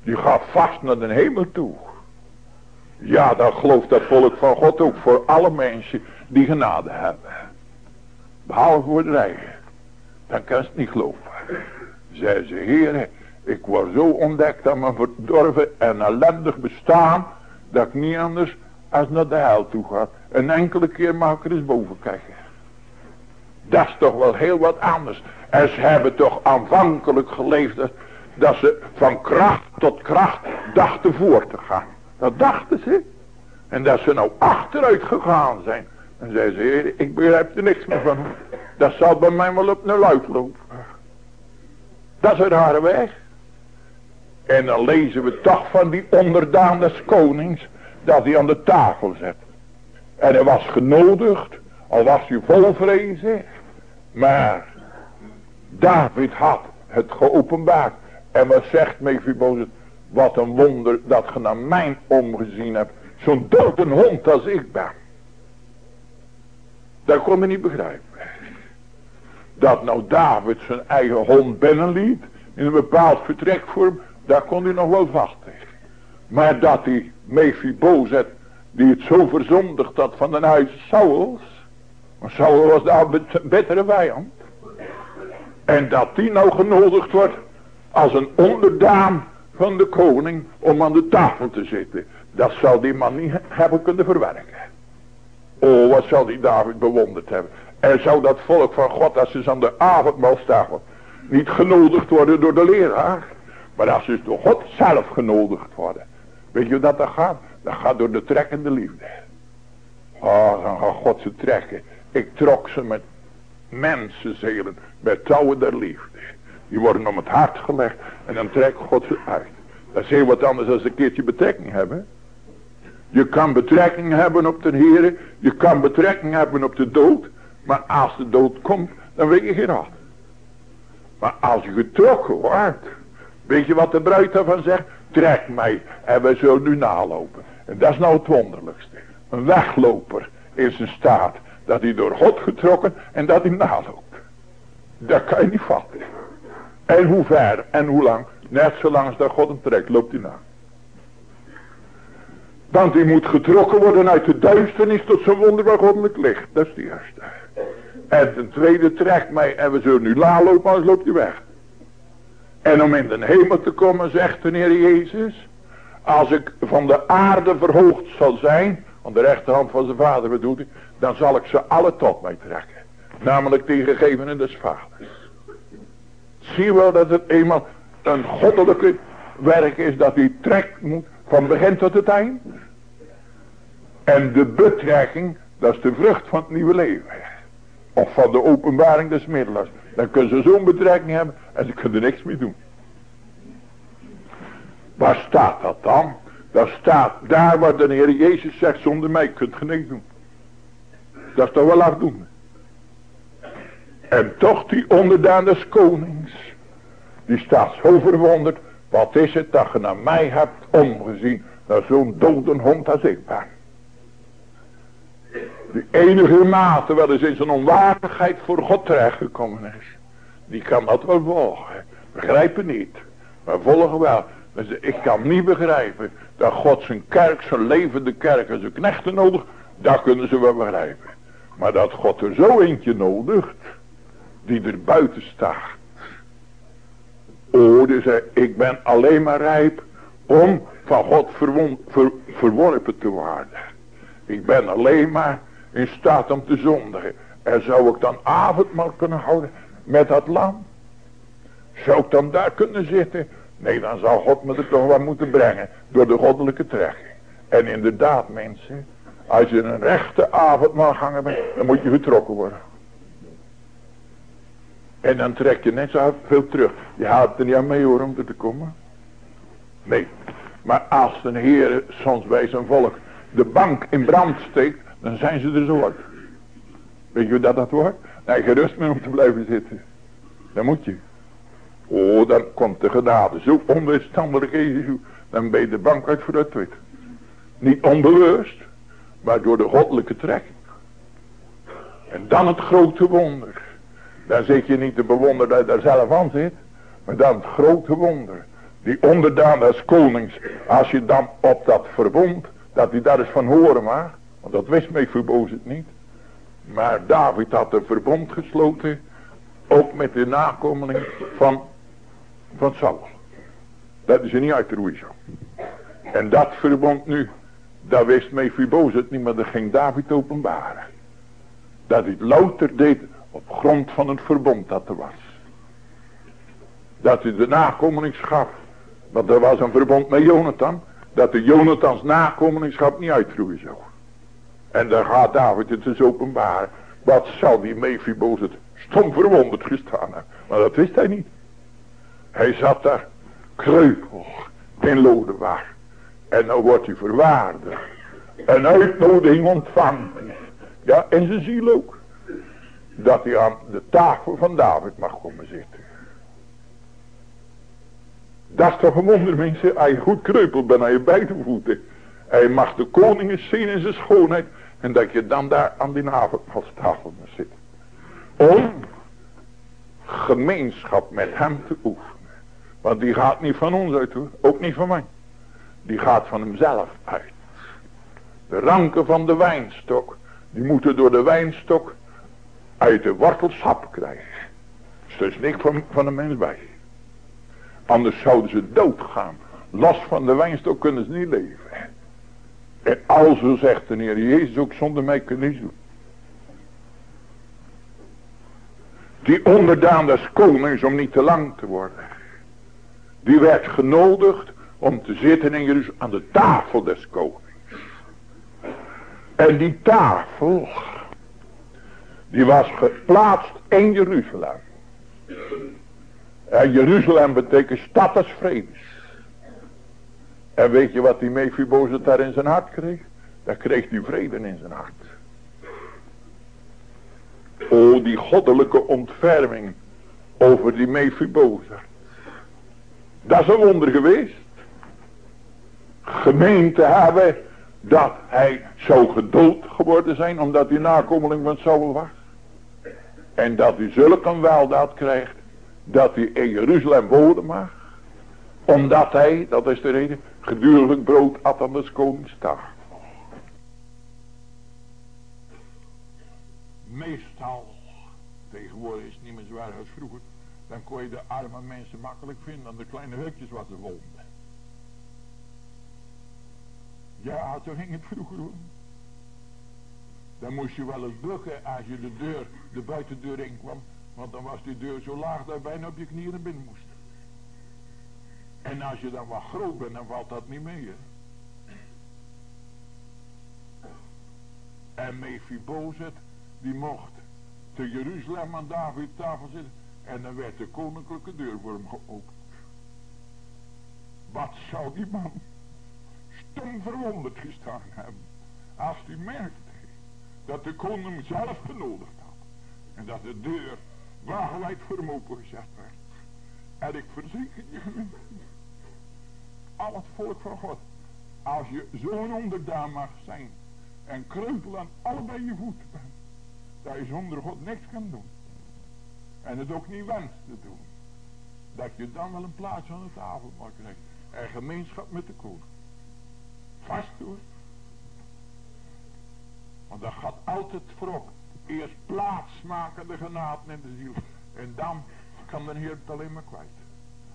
Die gaat vast naar de hemel toe. Ja, dan gelooft dat volk van God ook voor alle mensen die genade hebben. Behalve voor de eigen. Dan kan het niet geloven. Zei ze, heren, ik word zo ontdekt aan mijn verdorven en ellendig bestaan, dat ik niet anders als naar de hel toe ga. Een enkele keer mag ik er eens boven kijken. Dat is toch wel heel wat anders. En ze hebben toch aanvankelijk geleefd dat, ze van kracht tot kracht dachten voor te gaan. Dat dachten ze. En dat ze nou achteruit gegaan zijn. En zei ze, ik begrijp er niks meer van. Dat zal bij mij wel op naar luid lopen. Dat is een rare weg. En dan lezen we toch van die onderdaan des konings. Dat hij aan de tafel zet. En hij was genodigd. Al was hij vol vrezen. Maar David had het geopenbaard. En wat zegt Mephibozet? Wat een wonder dat je naar mijn omgezien hebt. Zo'n dode hond als ik ben. Dat kon je niet begrijpen. Dat nou David zijn eigen hond binnenliet. In een bepaald vertrek voor. Daar kon hij nog wel vasten. Maar dat hij Mephibozet. Die het zo verzondigd had van de huis Sauls. Maar Saul was een betere vijand. En dat die nou genodigd wordt. Als een onderdaan van de koning. Om aan de tafel te zitten. Dat zal die man niet hebben kunnen verwerken. Oh, wat zal die David bewonderd hebben. En zou dat volk van God, als ze aan de avondmaalstafel niet genodigd worden door de leraar. Maar als ze door God zelf genodigd worden. Weet je hoe dat dan gaat? Dat gaat door de trekkende liefde. Oh, dan gaat God ze trekken. Ik trok ze met mensenzelen, met touwen der liefde. Die worden om het hart gelegd en dan trekt God ze uit. Dat is heel wat anders dan een keertje betrekking hebben. Je kan betrekking hebben op de Heer. Je kan betrekking hebben op de dood. Maar als de dood komt, dan weet je geen raad. Maar als je getrokken wordt. Weet je wat de bruid daarvan zegt? Trek mij en we zullen nu nalopen. En dat is nou het wonderlijkste. Een wegloper is een staat dat hij door God getrokken en dat hij naloopt. Dat kan je niet vatten. En hoe ver en hoe lang. Net zolang als dat God hem trekt, loopt hij na. Want hij moet getrokken worden uit de duisternis tot zijn wonderbaar goddelijk licht. Dat is de eerste. En ten tweede trekt mij en we zullen nu la lopen, anders loopt hij weg. En om in de hemel te komen, zegt de Heer Jezus. Als ik van de aarde verhoogd zal zijn, aan de rechterhand van zijn vader bedoelt hij, dan zal ik ze alle tot mij trekken. Namelijk in des vaders. Zie je wel dat het eenmaal een goddelijke werk is dat hij trekt moet van begin tot het eind. En de betrekking, dat is de vrucht van het nieuwe leven. Of van de openbaring des middelaars. Dan kunnen ze zo'n betrekking hebben en ze kunnen er niks mee doen. Waar staat dat dan? Dat staat daar waar de Heer Jezus zegt, zonder mij kunt je niks doen. Dat is toch wel afdoende. En toch die onderdaan des konings. Die staat zo verwonderd. Wat is het dat je naar mij hebt omgezien. Naar zo'n dode hond als ik ben. Die enige mate wel eens in zijn onwaardigheid voor God terechtgekomen is. Die kan dat wel volgen. Begrijpen niet. Maar volgen wel. Dus ik kan niet begrijpen dat God zijn kerk, zijn levende kerk en zijn knechten nodig. Dat kunnen ze wel begrijpen. Maar dat God er zo eentje nodigt. Die er buiten staat. Oh, dus zei, ik ben alleen maar rijp om van God verworpen te worden. Ik ben alleen maar in staat om te zondigen. En zou ik dan avondmaal kunnen houden met dat lam? Zou ik dan daar kunnen zitten? Nee, dan zou God me er toch wel moeten brengen door de goddelijke trekking. En inderdaad mensen, als je een rechte avondmaal gangen bent, dan moet je getrokken worden. En dan trek je net zo veel terug. Je haalt er niet aan mee hoor om er te komen. Nee. Maar als de Heer soms bij zijn volk de bank in brand steekt, dan zijn ze er zo uit. Weet je dat dat wordt? Nee, gerust meer om te blijven zitten. Dan moet je. Oh, dan komt de genade zo onweerstandelijk in je. Dan ben je de bank uit voor dat wit. Niet onbewust, maar door de goddelijke trekking. En dan het grote wonder. Dan zit je niet te bewonderen dat je daar zelf aan zit. Maar dan het grote wonder. Die onderdaan als konings. Als je dan op dat verbond. Dat hij daar eens van horen mag. Want dat wist het niet. Maar David had een verbond gesloten. Ook met de nakomeling van, van Saul. Dat is er niet uit de roei zo. En dat verbond nu. Dat wist het niet. Maar dat ging David openbaren. Dat hij louter deed op grond van het verbond dat er was. Dat hij de nakomelingschap. Want er was een verbond met Jonathan. Dat de Jonathans nakomelingschap niet uitgroeien zou. En dan gaat David het dus openbaar. Wat zal die Mephibozet stom verwonderd gestaan hebben. Maar dat wist hij niet. Hij zat daar kreupel in Lodewaar. En dan wordt hij verwaardigd. Een uitnodiging ontvangt hij. Ja, en zijn ziel ook dat hij aan de tafel van David mag komen zitten. Dat is toch een wonder mensen, als je goed kreupel bent aan je beide voeten. Hij mag de koningen zien in zijn schoonheid. En dat je dan daar aan die avondmaalstafel mag zitten. Om gemeenschap met hem te oefenen. Want die gaat niet van ons uit hoor, ook niet van mij. Die gaat van hemzelf uit. De ranken van de wijnstok, die moeten door de wijnstok uit de wortels sap krijgen. Dus er is niks van, van een mens bij. Anders zouden ze doodgaan. Los van de wijnstok kunnen ze niet leven. En al zo zegt de Heer Jezus ook zonder mij kunnen niets doen. Die onderdaan des konings om niet te lang te worden. Die werd genodigd om te zitten in Jeruzalem aan de tafel des konings. En die tafel die was geplaatst in Jeruzalem. En Jeruzalem betekent stad des vredes. En weet je wat die Mephibozet daar in zijn hart kreeg? Daar kreeg hij vrede in zijn hart. O, die goddelijke ontferming over die Mephibozet. Dat is een wonder geweest. Gemeen te hebben dat hij zou gedood geworden zijn omdat hij nakomeling van Saul was. En dat hij zulk een weldaad krijgt. Dat hij in Jeruzalem wonen mag. Omdat hij, dat is de reden, gedurende brood at aan de konings Meestal, tegenwoordig is het niet meer zo erg als vroeger. Dan kon je de arme mensen makkelijk vinden aan de kleine hutjes wat ze woonden. Ja, zo ging het vroeger. Dan moest je wel eens bukken als je de deur, de buitendeur in kwam. Want dan was die deur zo laag dat je bijna op je knieën binnen moest. En als je dan wat groot bent, dan valt dat niet mee. Hè? En Mephibozet, die mocht te Jeruzalem aan David tafel zitten. En dan werd de koninklijke deur voor hem geopend. Wat zou die man stom verwonderd gestaan hebben. Als hij merkte dat de koning zelf genodigd had. En dat de deur wagenwijd voor hem opengezet werd. En ik verzeker je, al het volk van God, als je zo'n onderdaan mag zijn en kreupel aan allebei je voeten bent, dat je zonder God niks kan doen. En het ook niet wenst te doen. Dat je dan wel een plaats aan de tafel mag krijgen. En gemeenschap met de koning. Vast hoor. Want dat gaat altijd voorop. Eerst plaats maken de genade in de ziel. En dan kan de Heer het alleen maar kwijt.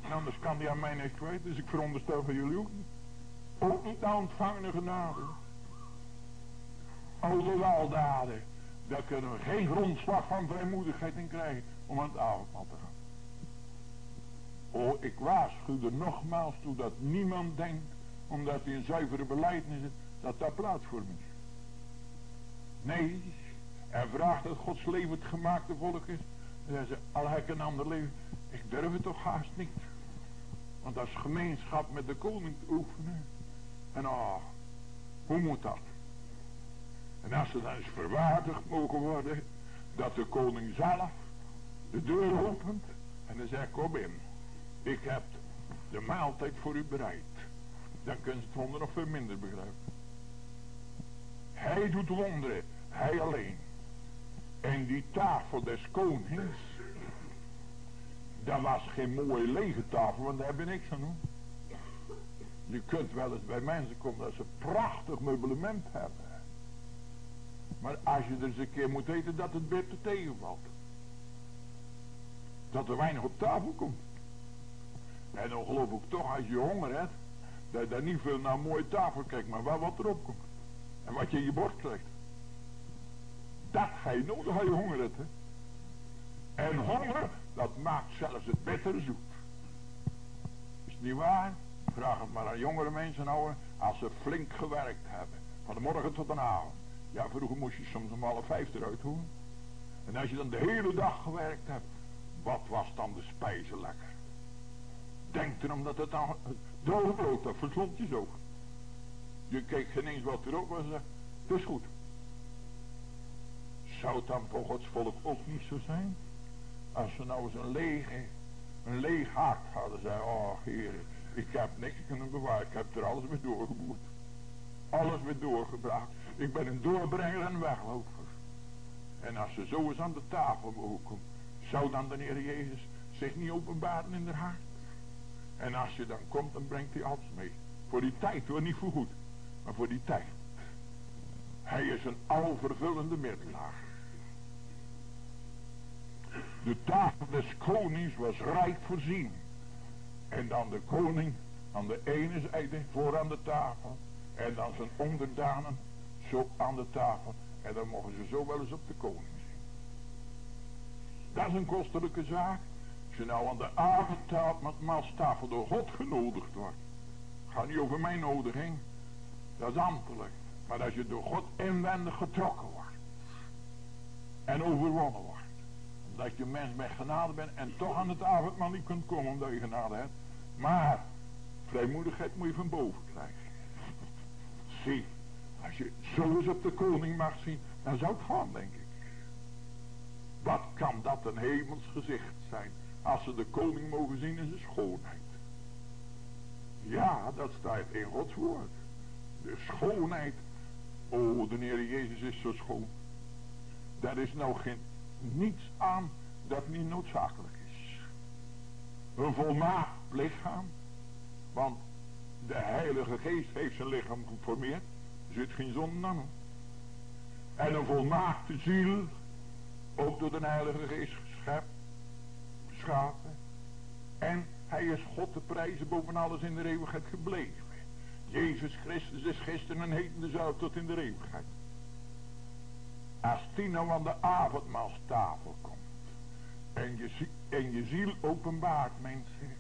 En anders kan die aan mij niet kwijt. Dus ik veronderstel van jullie ook niet. Ook niet aan ontvangende genade. Alle weldaden. Daar kunnen we geen grondslag van vrijmoedigheid in krijgen. Om aan het avondmaal te gaan. Oh, ik waarschuw er nogmaals toe dat niemand denkt. Omdat hij een zuivere beleidnis is. Dat daar plaats voor is. Nee. En vraagt dat Gods levend gemaakte volk is. Dan ze, al heb ik een ander leven. Ik durf het toch haast niet. Want als gemeenschap met de koning te oefenen. En ah, hoe moet dat? En als ze dan eens verwaardigd mogen worden. Dat de koning zelf de deur opent. En dan zegt kom in. Ik heb de maaltijd voor u bereid. Dan kunnen ze het wonder nog veel minder begrijpen. Hij doet wonderen. Hij alleen. En die tafel des konings. Dat was geen mooie lege tafel, want daar heb je niks aan doen. Je kunt wel eens bij mensen komen dat ze prachtig meublement hebben. Maar als je er eens een keer moet eten dat het beter tegenvalt. Dat er weinig op tafel komt. En dan geloof ik toch als je honger hebt. Dat je daar niet veel naar een mooie tafel kijkt. Maar wel wat erop komt. En wat je in je bord krijgt. Dat ga je nodig als je honger hebt. Hè? En honger, dat maakt zelfs het beter zoet. Is het niet waar? Vraag het maar aan jongere mensen nou, als ze flink gewerkt hebben. Van de morgen tot de avond. Ja, vroeger moest je soms om half vijf eruit doen. En als je dan de hele dag gewerkt hebt, wat was dan de spijze lekker? Denk erom dat het dan droge brood, dat verslond je zo. Je keek geen eens wat erop was. Het is goed. Zou het dan voor Gods volk ook niet zo zijn? Als ze nou eens een lege, een leeg hart hadden, zei, oh heer, ik heb niks kunnen bewaren, ik heb er alles mee doorgeboerd. Alles weer doorgebracht. Ik ben een doorbrenger en wegloper. En als ze zo eens aan de tafel mogen komen, zou dan de Heer Jezus zich niet openbaren in haar hart? En als je dan komt, dan brengt hij alles mee. Voor die tijd hoor, niet voor goed, maar voor die tijd. Hij is een alvervullende middelaar. De tafel des konings was rijk voorzien. En dan de koning aan de ene zijde voor aan de tafel. En dan zijn onderdanen zo aan de tafel. En dan mogen ze zo wel eens op de koning zien. Dat is een kostelijke zaak. Als je nou aan de avondtafel door God genodigd wordt. Gaat niet over mijn nodiging. Dat is ambtelijk. Maar als je door God inwendig getrokken wordt. En overwonnen wordt. Omdat je mens met genade bent en toch aan het avondmaal niet kunt komen omdat je genade hebt. Maar vrijmoedigheid moet je van boven krijgen. Zie, als je zo eens op de koning mag zien, dan zou het gaan, denk ik. Wat kan dat een hemels gezicht zijn, als ze de koning mogen zien in zijn schoonheid. Ja, dat staat in Gods woord. De schoonheid. Oh, de Heer Jezus is zo schoon. Daar is nou geen, niets aan dat niet noodzakelijk is. Een volmaakt lichaam. Want de Heilige Geest heeft zijn lichaam geformeerd. Er zit geen zonde aan. En een volmaakte ziel. Ook door de Heilige Geest. Geschapen. En hij is God te prijzen boven alles in de eeuwigheid gebleven. Jezus Christus is gisteren en heden dezelfde tot in de eeuwigheid. Als die nou aan de avondmaalstafel komt. En je, en je ziel openbaart mensen.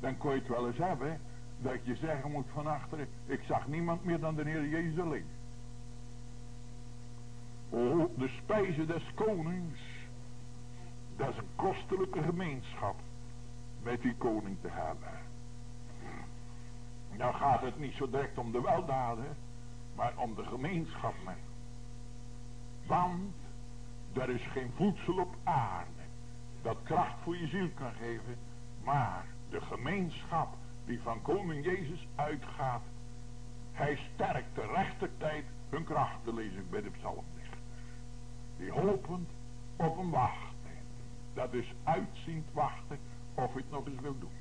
Dan kon je het wel eens hebben. Dat je zeggen moet van achteren. Ik zag niemand meer dan de Heer Jezus alleen. Oh, de spijze des konings. Dat is een kostelijke gemeenschap. Met die koning te hebben. Nou gaat het niet zo direct om de weldaden. Maar om de gemeenschap met. Want. Er is geen voedsel op aarde. Dat kracht voor je ziel kan geven. Maar de gemeenschap die van koning Jezus uitgaat. Hij sterkt de rechtertijd hun kracht te lezen bij de psalmdichter. Die hopend op hem wachten. Dat is uitziend wachten of je het nog eens wil doen.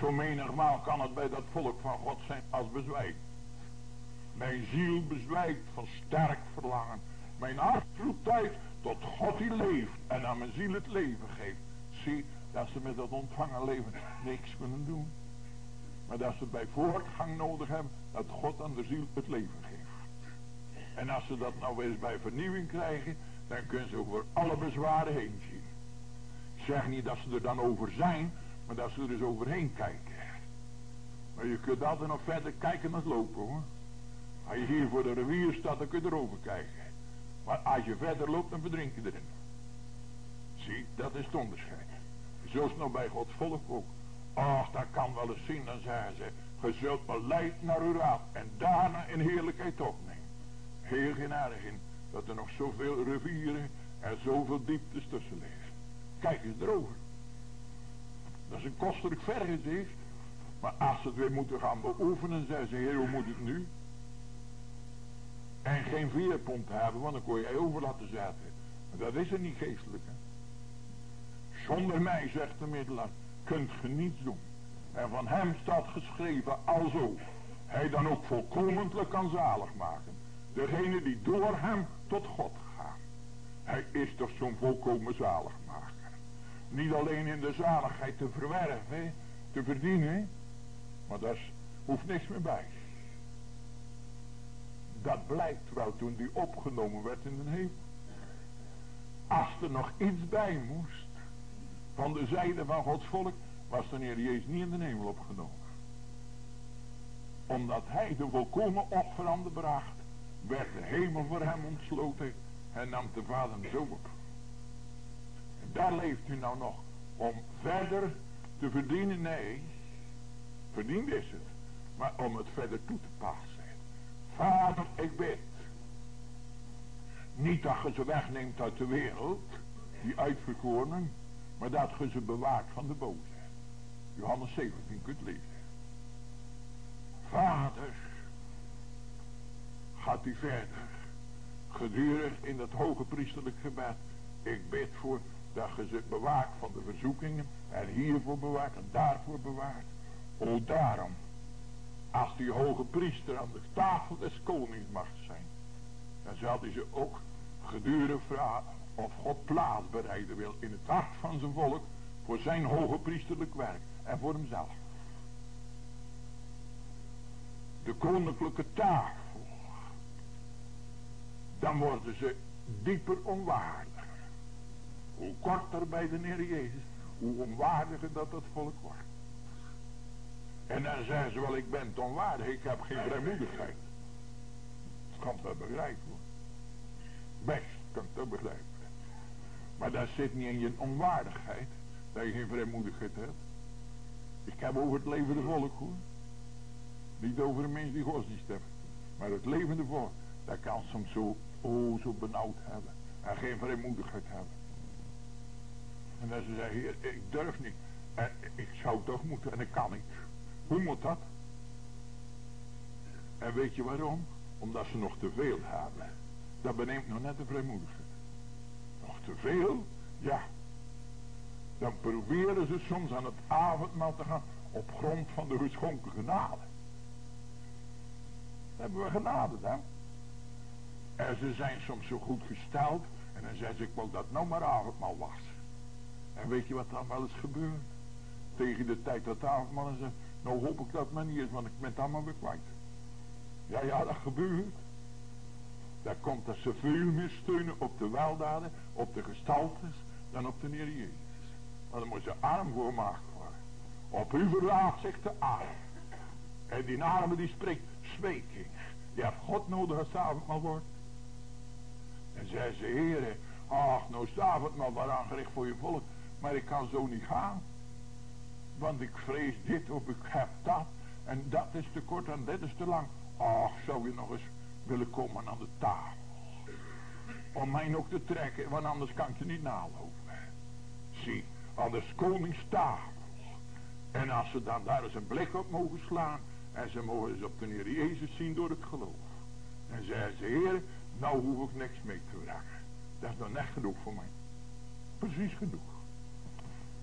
Zo menigmaal kan het bij dat volk van God zijn als bezwijkt. Mijn ziel bezwijkt van sterk verlangen. Mijn hart roept uit tot God die leeft en aan mijn ziel het leven geeft. Zie, dat ze met dat ontvangen leven niks kunnen doen. Maar dat ze bij voortgang nodig hebben dat God aan de ziel het leven geeft. En als ze dat nou eens bij vernieuwing krijgen, dan kunnen ze over alle bezwaren heen zien. Ik zeg niet dat ze er dan over zijn, maar dat ze er eens overheen kijken. Maar je kunt altijd nog verder kijken dan lopen hoor. Als je hier voor de rivier staat, dan kun je erover kijken. Maar als je verder loopt, dan verdrink je erin. Zie, dat is het onderscheid. Zo is nou bij Gods volk ook. Ach, dat kan wel eens zien, dan zeggen ze, ge zult beleid naar uw raad en daarna in heerlijkheid opnemen. Heel genadig in dat er nog zoveel rivieren en zoveel dieptes tussen liggen. Kijk eens erover. Dat is een kostelijk vergezicht. Maar als ze het weer moeten gaan beoefenen, zeggen ze, heer, hoe moet het nu? En geen veerpont hebben, want dan kon je over laten zetten. Dat is er niet geestelijk. Hè? Zonder mij, zegt de middelaar, kunt ge niets doen. En van hem staat geschreven, alzo, hij dan ook volkomentelijk kan zalig maken. Degene die door hem tot God gaan. Hij is toch zo'n volkomen zaligmaker. Niet alleen in de zaligheid te verwerven, te verdienen. Maar daar hoeft niks meer bij. Dat blijkt wel toen die opgenomen werd in de hemel. Als er nog iets bij moest. Van de zijde van Gods volk. Was de Heer Jezus niet in de hemel opgenomen. Omdat hij de volkomen offerande bracht. Werd de hemel voor hem ontsloten. En nam de vader hem zo op. En daar leeft u nou nog. Om verder te verdienen. Nee. Verdiend is het. Maar om het verder toe te passen. Vader, ik bid. Niet dat je ze wegneemt uit de wereld. Die uitverkorenen. Maar dat je ze bewaart van de boze. Johannes 17 kunt lezen. Vader. Gaat u verder. Gedurig in dat hoge priesterlijk gebed. Ik bid voor dat je ze bewaart van de verzoekingen. En hiervoor bewaart en daarvoor bewaart. O daarom. Als die hoge priester aan de tafel des konings mag zijn. Dan zal hij ze ook gedurig vragen of God plaats bereiden wil in het hart van zijn volk. Voor zijn hoge priesterlijk werk. En voor hemzelf. De koninklijke tafel. Dan worden ze dieper onwaardig. Hoe korter bij de Heer Jezus. Hoe onwaardiger dat het volk wordt. En dan zeggen ze wel, ik ben onwaardig, ik heb geen vrijmoedigheid. Dat kan wel begrijpen hoor. Best kan wel begrijpen. Maar dat zit niet in je onwaardigheid, dat je geen vrijmoedigheid hebt. Ik heb over het levende volk hoor. Niet over een mens die godsdienst heeft. Maar het levende volk, dat kan soms zo, oh, zo benauwd hebben. En geen vrijmoedigheid hebben. En dan ze zeggen, ik durf niet. En ik zou toch moeten en ik kan niet. Hoe moet dat? En weet je waarom? Omdat ze nog te veel hebben. Dat beneemt nog net de vrijmoedigheid. Nog te veel? Ja. Dan proberen ze soms aan het avondmaal te gaan op grond van de geschonken genade. Dan hebben we genade dan. En ze zijn soms zo goed gesteld. En dan zeggen ze, ik wil dat nou maar avondmaal was. En weet je wat dan wel eens gebeurt? Tegen de tijd dat avondmaal is, nou hoop ik dat maar niet is, want ik ben het allemaal weer kwijt. Ja, ja, dat gebeurt. Daar komt dat ze veel meer steunen op de weldaden, op de gestaltes, dan op de Heer Jezus. Maar dan moet ze arm voor worden. Op u verlaagt zich de arm. En die arme die spreekt smeking. Die heeft God nodig als avond maar wordt. En zei ze, heren, ach, nou is het avond maar wat aangericht voor je volk. Maar ik kan zo niet gaan. Want ik vrees dit of ik heb dat. En dat is te kort en dit is te lang. Ach, zou je nog eens willen komen aan de tafel. Om mij nog te trekken, want anders kan ik je niet nalopen. Zie, aan de koningstafel. En als ze dan daar eens een blik op mogen slaan. En ze mogen eens op de Heer Jezus zien door het geloof. En zeggen ze, Heer, nou hoef ik niks mee te brengen. Dat is dan echt genoeg voor mij. Precies genoeg.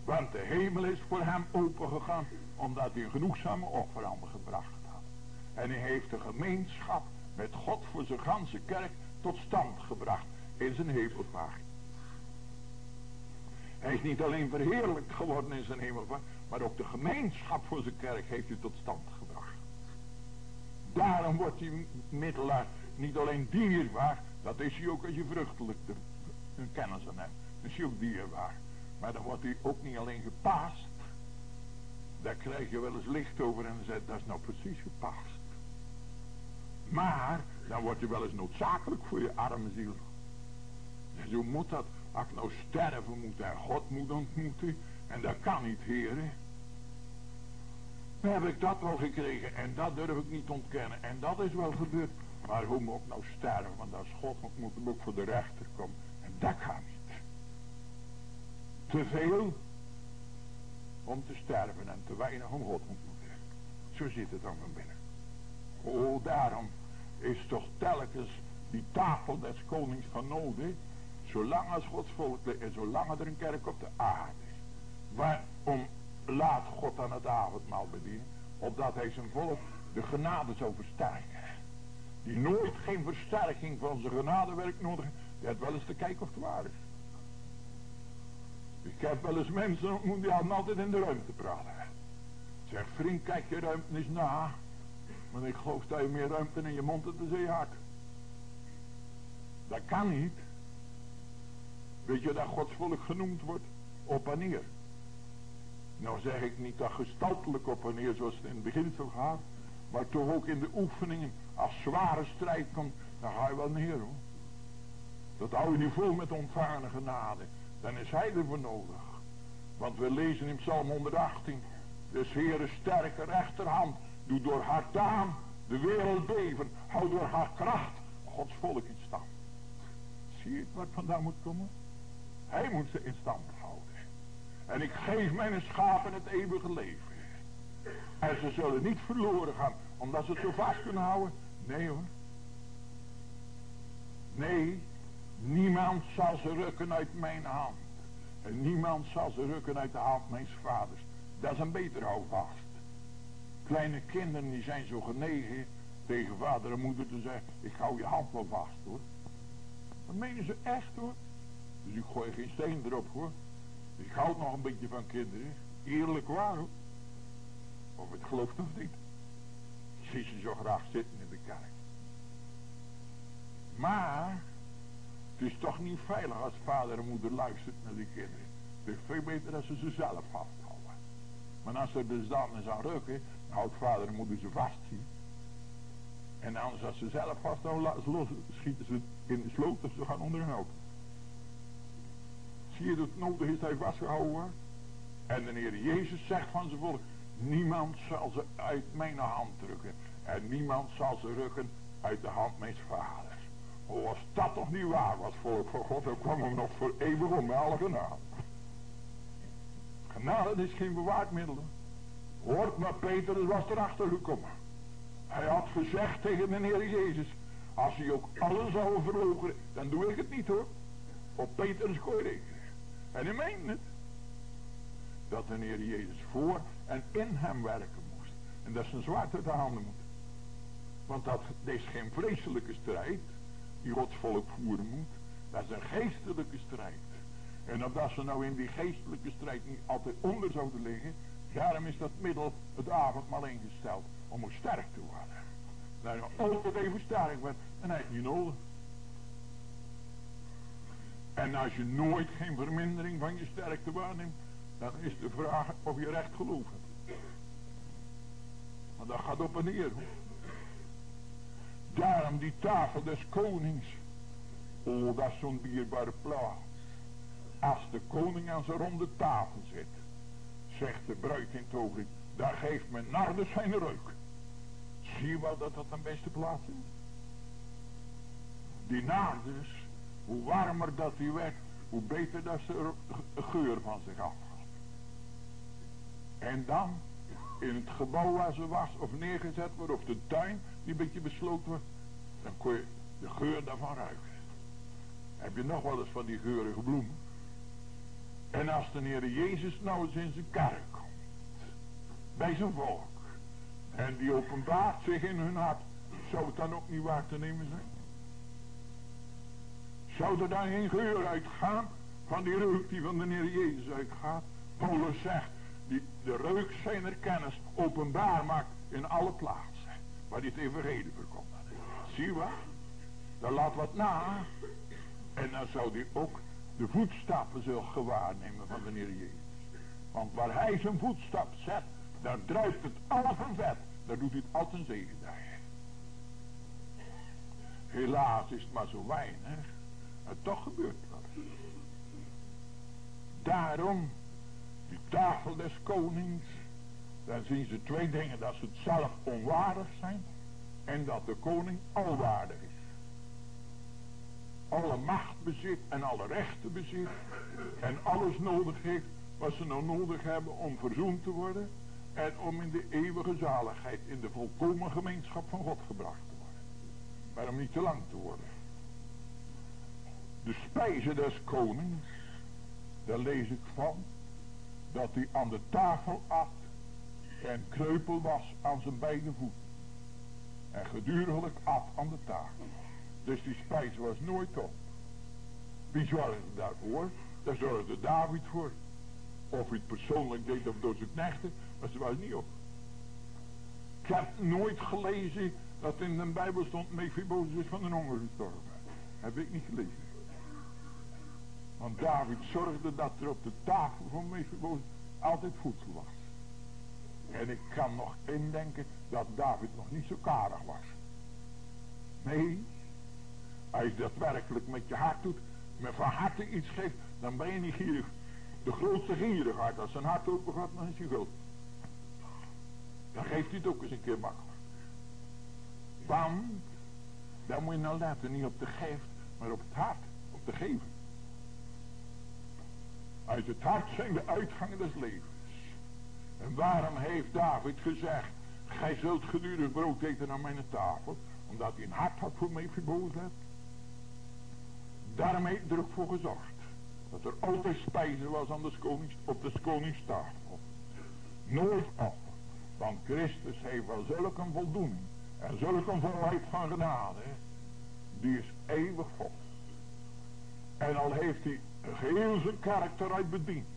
Want de hemel is voor hem opengegaan. Omdat hij een genoegzame offerande gebracht had. En hij heeft de gemeenschap met God voor zijn ganse kerk tot stand gebracht. In zijn hemelvaart. Hij is niet alleen verheerlijkt geworden in zijn hemelvaart, maar ook de gemeenschap voor zijn kerk heeft u tot stand gebracht. Daarom wordt die middelaar niet alleen dierbaar, dat is hij ook als je vruchtelijk een kennis aan hebt. Dan is hij ook dierbaar. Maar dan wordt hij ook niet alleen gepaast. Daar krijg je wel eens licht over en zegt dat is nou precies gepaast. Maar dan wordt hij wel eens noodzakelijk voor je arme ziel. En zo moet dat. Als ik nou sterven moet en God moet ontmoeten. En dat kan niet, heren. Dan heb ik dat wel gekregen en dat durf ik niet ontkennen. En dat is wel gebeurd. Maar hoe moet ik nou sterven? Want als God moet hem ook voor de rechter komen. En dat kan niet. Te veel om te sterven en te weinig om God ontmoeten. Zo zit het dan van binnen. Oh, daarom is toch telkens die tafel des konings van nodig. Zolang als Gods volk en zolang er een kerk op de aarde is. Waarom laat God aan het avondmaal bedienen? Opdat hij zijn volk de genade zou versterken. Die nooit geen versterking van zijn genadewerk nodig heeft wel eens te kijken of het waar is. Ik heb wel eens mensen ontmoet die hadden altijd in de ruimte praten. Zeg vriend kijk je ruimte eens na. Want ik geloof dat je meer ruimte in je mond hebt dan je hart. Dat kan niet. Weet je dat Gods volk genoemd wordt? Op en neer. Nou zeg ik niet dat gestaltelijk op en neer zoals het in het begin zo gaat. Maar toch ook in de oefeningen. Als zware strijd komt. Dan ga je wel neer hoor. Dat hou je niet vol met ontvangene genade. Dan is hij ervoor nodig. Want we lezen in Psalm 118. De Heere sterke rechterhand. Doe door haar daan de wereld beven. Hou door haar kracht Gods volk in stand. Zie je wat vandaan moet komen? Hij moet ze in stand houden. En ik geef mijn schapen het eeuwige leven. En ze zullen niet verloren gaan. Omdat ze het zo vast kunnen houden. Nee hoor. Nee. Niemand zal ze rukken uit mijn hand. En niemand zal ze rukken uit de hand mijn vaders. Dat is een beter houvast. Kleine kinderen die zijn zo genegen tegen vader en moeder te zeggen. Ik hou je hand wel vast hoor. Dat menen ze echt hoor. Dus ik gooi geen steen erop hoor. Ik houd nog een beetje van kinderen. Eerlijk waar hoor. Of het gelooft of niet. Ik zie ze zo graag zitten in de kerk. Maar het is toch niet veilig als vader en moeder luistert naar die kinderen. Het is veel beter dat ze ze zelf vasthouden. Maar als ze dan eens aan rukken, dan houdt vader en moeder ze vast. Zien. En anders als ze zelf vasthouden, los, schieten ze in de sloot of ze gaan onder. Zie je dat het nodig is hij vastgehouden? En de Heer Jezus zegt van zijn volk, niemand zal ze uit mijn hand drukken. En niemand zal ze rukken uit de hand mijn vader. Oh, als dat toch niet waar was volk van God, dan kwam hem nog voor eeuwig om met alle genade. Genade is geen bewaard middel. Hoort maar Peter was erachter gekomen. Hij had gezegd tegen de Heer Jezus, als hij ook alles zou verlogen, dan doe ik het niet hoor. Op Petrus kon rekenen. En hij meent het. Dat de Heer Jezus voor en in hem werken moest. En dat zijn zwaard uit de handen moet. Want dat is geen vreselijke strijd die Gods volk voeren moet. Dat is een geestelijke strijd. En omdat ze nou in die geestelijke strijd niet altijd onder zouden liggen. Daarom is dat middel het avondmaal ingesteld. Om ook sterk te worden. Je altijd even sterk. En hij heeft niet nodig. En als je nooit geen vermindering van je sterkte waarneemt. Dan is de vraag of je recht geloof hebt. Maar dat gaat op en neer hoor. Daarom die tafel des konings. Oh, dat is zo'n dierbare plaats. Als de koning aan zijn ronde tafel zit. Zegt de bruid in het Daar geeft men nardus zijn reuk. Zie je wel dat dat een beste plaats is? Die nardus. Hoe warmer dat die werd. Hoe beter dat ze geur van zich afgaat. En dan in het gebouw waar ze was of neergezet wordt, of de tuin die beetje besloten wordt, dan kon je de geur daarvan ruiken. Heb je nog wel eens van die geurige bloemen? En als de Heer Jezus nou eens in zijn kerk komt, bij zijn volk, en die openbaart zich in hun hart, zou het dan ook niet waar te nemen zijn? Zou er dan geen geur uitgaan van die reuk die van de Heer Jezus uitgaat. Paulus zegt, die de reuk zijn kennis openbaar maakt in alle plaatsen. Waar het evangelie verkondigt. Zie wat? Dan laat wat na. En dan zou hij ook de voetstappen zullen gewaarnemen van de Heer Jezus. Want waar hij zijn voetstap zet, daar druipt het alle van vet. Daar doet hij het altijd zegen. Helaas is het maar zo weinig. Het toch gebeurt wel. Daarom, die tafel des konings. Daar zien ze twee dingen. Dat ze het zelf onwaardig zijn. En dat de koning alwaardig is. Alle macht bezit en alle rechten bezit. En alles nodig heeft wat ze nou nodig hebben om verzoend te worden. En om in de eeuwige zaligheid, in de volkomen gemeenschap van God gebracht te worden. Maar om niet te lang te worden. De spijze des konings, daar lees ik van, dat hij aan de tafel at en kreupel was aan zijn beide voeten. En geduriglijk at aan de tafel. Dus die spijs was nooit op. Wie zorgde daarvoor? Daar zorgde David voor. Of hij het persoonlijk deed of door zijn knechten, maar ze was niet op. Ik heb nooit gelezen dat in de Bijbel stond Mephibosheth van een honger gestorven. Heb ik niet gelezen. Want David zorgde dat er op de tafel van Mephibosheth altijd voedsel was. En ik kan nog indenken dat David nog niet zo karig was. Nee, als je dat werkelijk met je hart doet, met van harte iets geeft, dan ben je niet gierig. De grootste gierigheid, als zijn hart open gaat, dan is hij. Dan geeft hij het ook eens een keer makkelijk. Want, dan moet je nou letten, niet op de geeft, maar op het hart, op de geven. Uit het hart zijn de uitgangen des levens. En waarom heeft David gezegd, gij zult gedurig brood eten aan mijn tafel, omdat hij een hart had voor mij verboden Daarmee er ook voor gezorgd. Dat er altijd spijzen was aan de konings, op de koningstafel. Nooit af. Want Christus heeft wel zulke een voldoening. En zulke een volheid van genade. Die is eeuwig vol. En al heeft hij geheel zijn karakter uit bediend.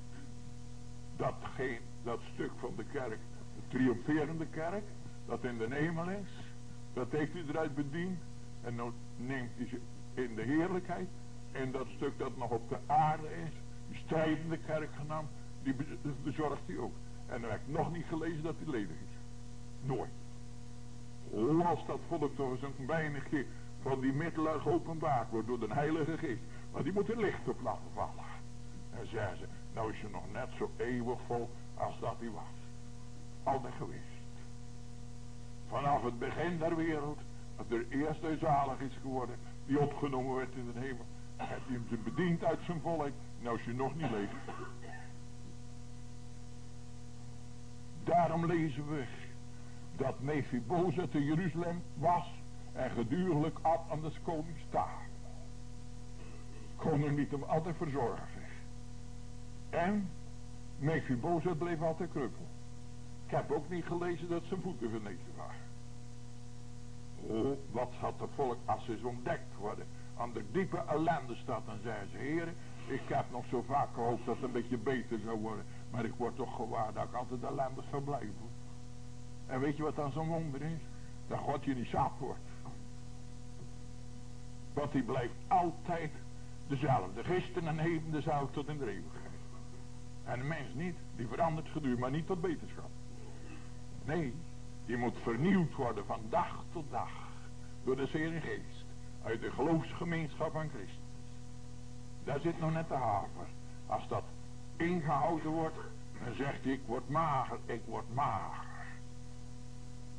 Dat, geen, dat stuk van de kerk, de triomferende kerk, dat in de hemel is. Dat heeft hij eruit bediend. En dan neemt hij ze in de heerlijkheid. En dat stuk dat nog op de aarde is, die strijdende kerk genaamd, die bezorgt hij ook. En dan heb ik nog niet gelezen dat hij ledig is. Nooit. Las dat volk toch eens een weinigje van die middelen geopenbaard wordt door de heilige geest. Maar die moet er licht op laten vallen. En zeggen ze, nou is je nog net zo eeuwig vol als dat hij was. Altijd geweest. Vanaf het begin der wereld, dat er eerste zalig is geworden, die opgenomen werd in de hemel. Heb je hem bediend uit zijn volheid, nou is je nog niet leeg. Daarom lezen we dat Mephibozet in Jeruzalem was en gedurelijk at aan de konings tafel. Koning liet hem altijd verzorgen. En Mephibozet bleef altijd kruppel. Ik heb ook niet gelezen dat zijn voeten vernezen waren. Oh, wat had het volk als ze ontdekt worden aan de diepe ellende staat, dan zeggen ze, heren, ik heb nog zo vaak gehoopt dat het een beetje beter zou worden. Maar ik word toch gewaar dat ik altijd ellendig zou blijven. En weet je wat dan zo'n wonder is? Dat God je niet saap wordt. Want die blijft altijd dezelfde. Gisteren en heden dezelfde tot in de eeuwigheid. En de mens niet. Die verandert gedurende, maar niet tot beterschap. Nee, die moet vernieuwd worden van dag tot dag. Door de Heer Geest uit de geloofsgemeenschap van Christus. Daar zit nog net de haver. Als dat ingehouden wordt, dan zegt hij, ik word mager, ik word mager.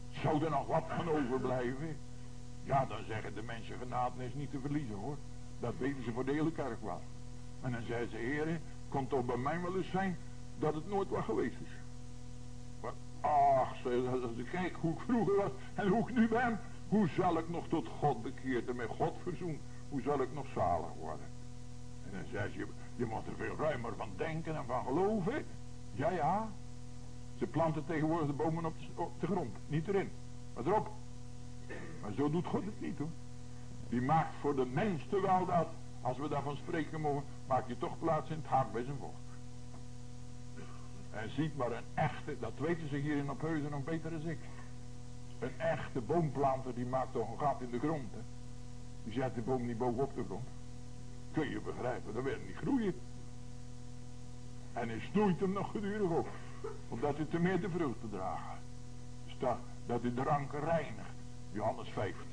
Zou er nog wat van overblijven? Ja, dan zeggen de mensen, genade is niet te verliezen hoor. Dat weten ze voor de hele kerk wel. En dan zeggen ze, heren, kon toch bij mij wel eens zijn dat het nooit wat geweest is. Maar ach, als ik kijk hoe ik vroeger was en hoe ik nu ben, hoe zal ik nog tot God bekeerd en met God verzoend? Hoe zal ik nog zalig worden? En dan zei ze, je moet er veel ruimer van denken en van geloven. Ja, ja. Ze planten tegenwoordig de bomen op de, grond. Niet erin, maar erop. Maar zo doet God het niet hoor. Die maakt voor de mens terwijl dat als we daarvan spreken mogen, maak je toch plaats in het hart bij zijn volk. En ziet maar een echte, dat weten ze hier in Opheuzen nog beter dan ik. Een echte boomplanter die maakt toch een gat in de grond. Hè? Die zet de boom niet bovenop de grond. Kun je begrijpen, dan wil niet groeien. En hij snoeit hem nog gedurig op. Omdat hij te meer de vruchten dragen. Staat dat hij de ranken reinigt. Johannes 15.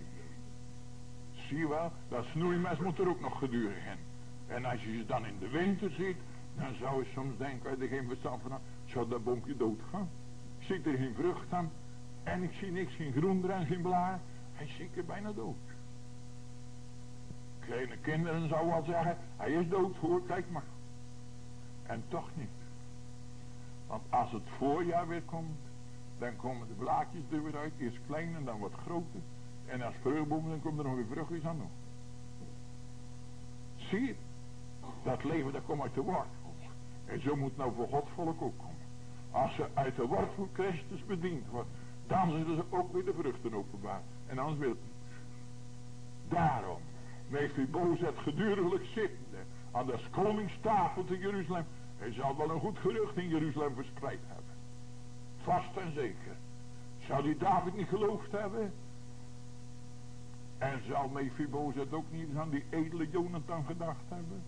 Zie je wel, dat snoeimes moet er ook nog gedurig in. En als je ze dan in de winter ziet, dan zou je soms denken, uit er geen verstand van, zou dat boompje doodgaan? Ik zie er geen vrucht aan. En ik zie niks, geen groen en geen blaar. Hij is zeker bijna dood. Kleine kinderen zouden wel zeggen, hij is dood hoor, kijk maar. En toch niet. Want als het voorjaar weer komt, dan komen de blaadjes er weer uit. Eerst klein en dan wat groter. En als vruchtboom, dan komt er nog weer vruchtjes aan nog. Zie je? Dat leven, dat komt uit de wortel. En zo moet nou voor Gods volk ook komen. Als ze uit de wortel van Christus bediend wordt, dan zullen ze ook weer de vruchten openbaar. En anders wil het niet. Daarom bozet geduriglijk zittende aan de koningstafel te Jeruzalem. Hij zal wel een goed gerucht in Jeruzalem verspreid hebben. Vast en zeker. Zou die David niet geloofd hebben? En zal Mephibozet ook niet aan die edele Jonathan gedacht hebben?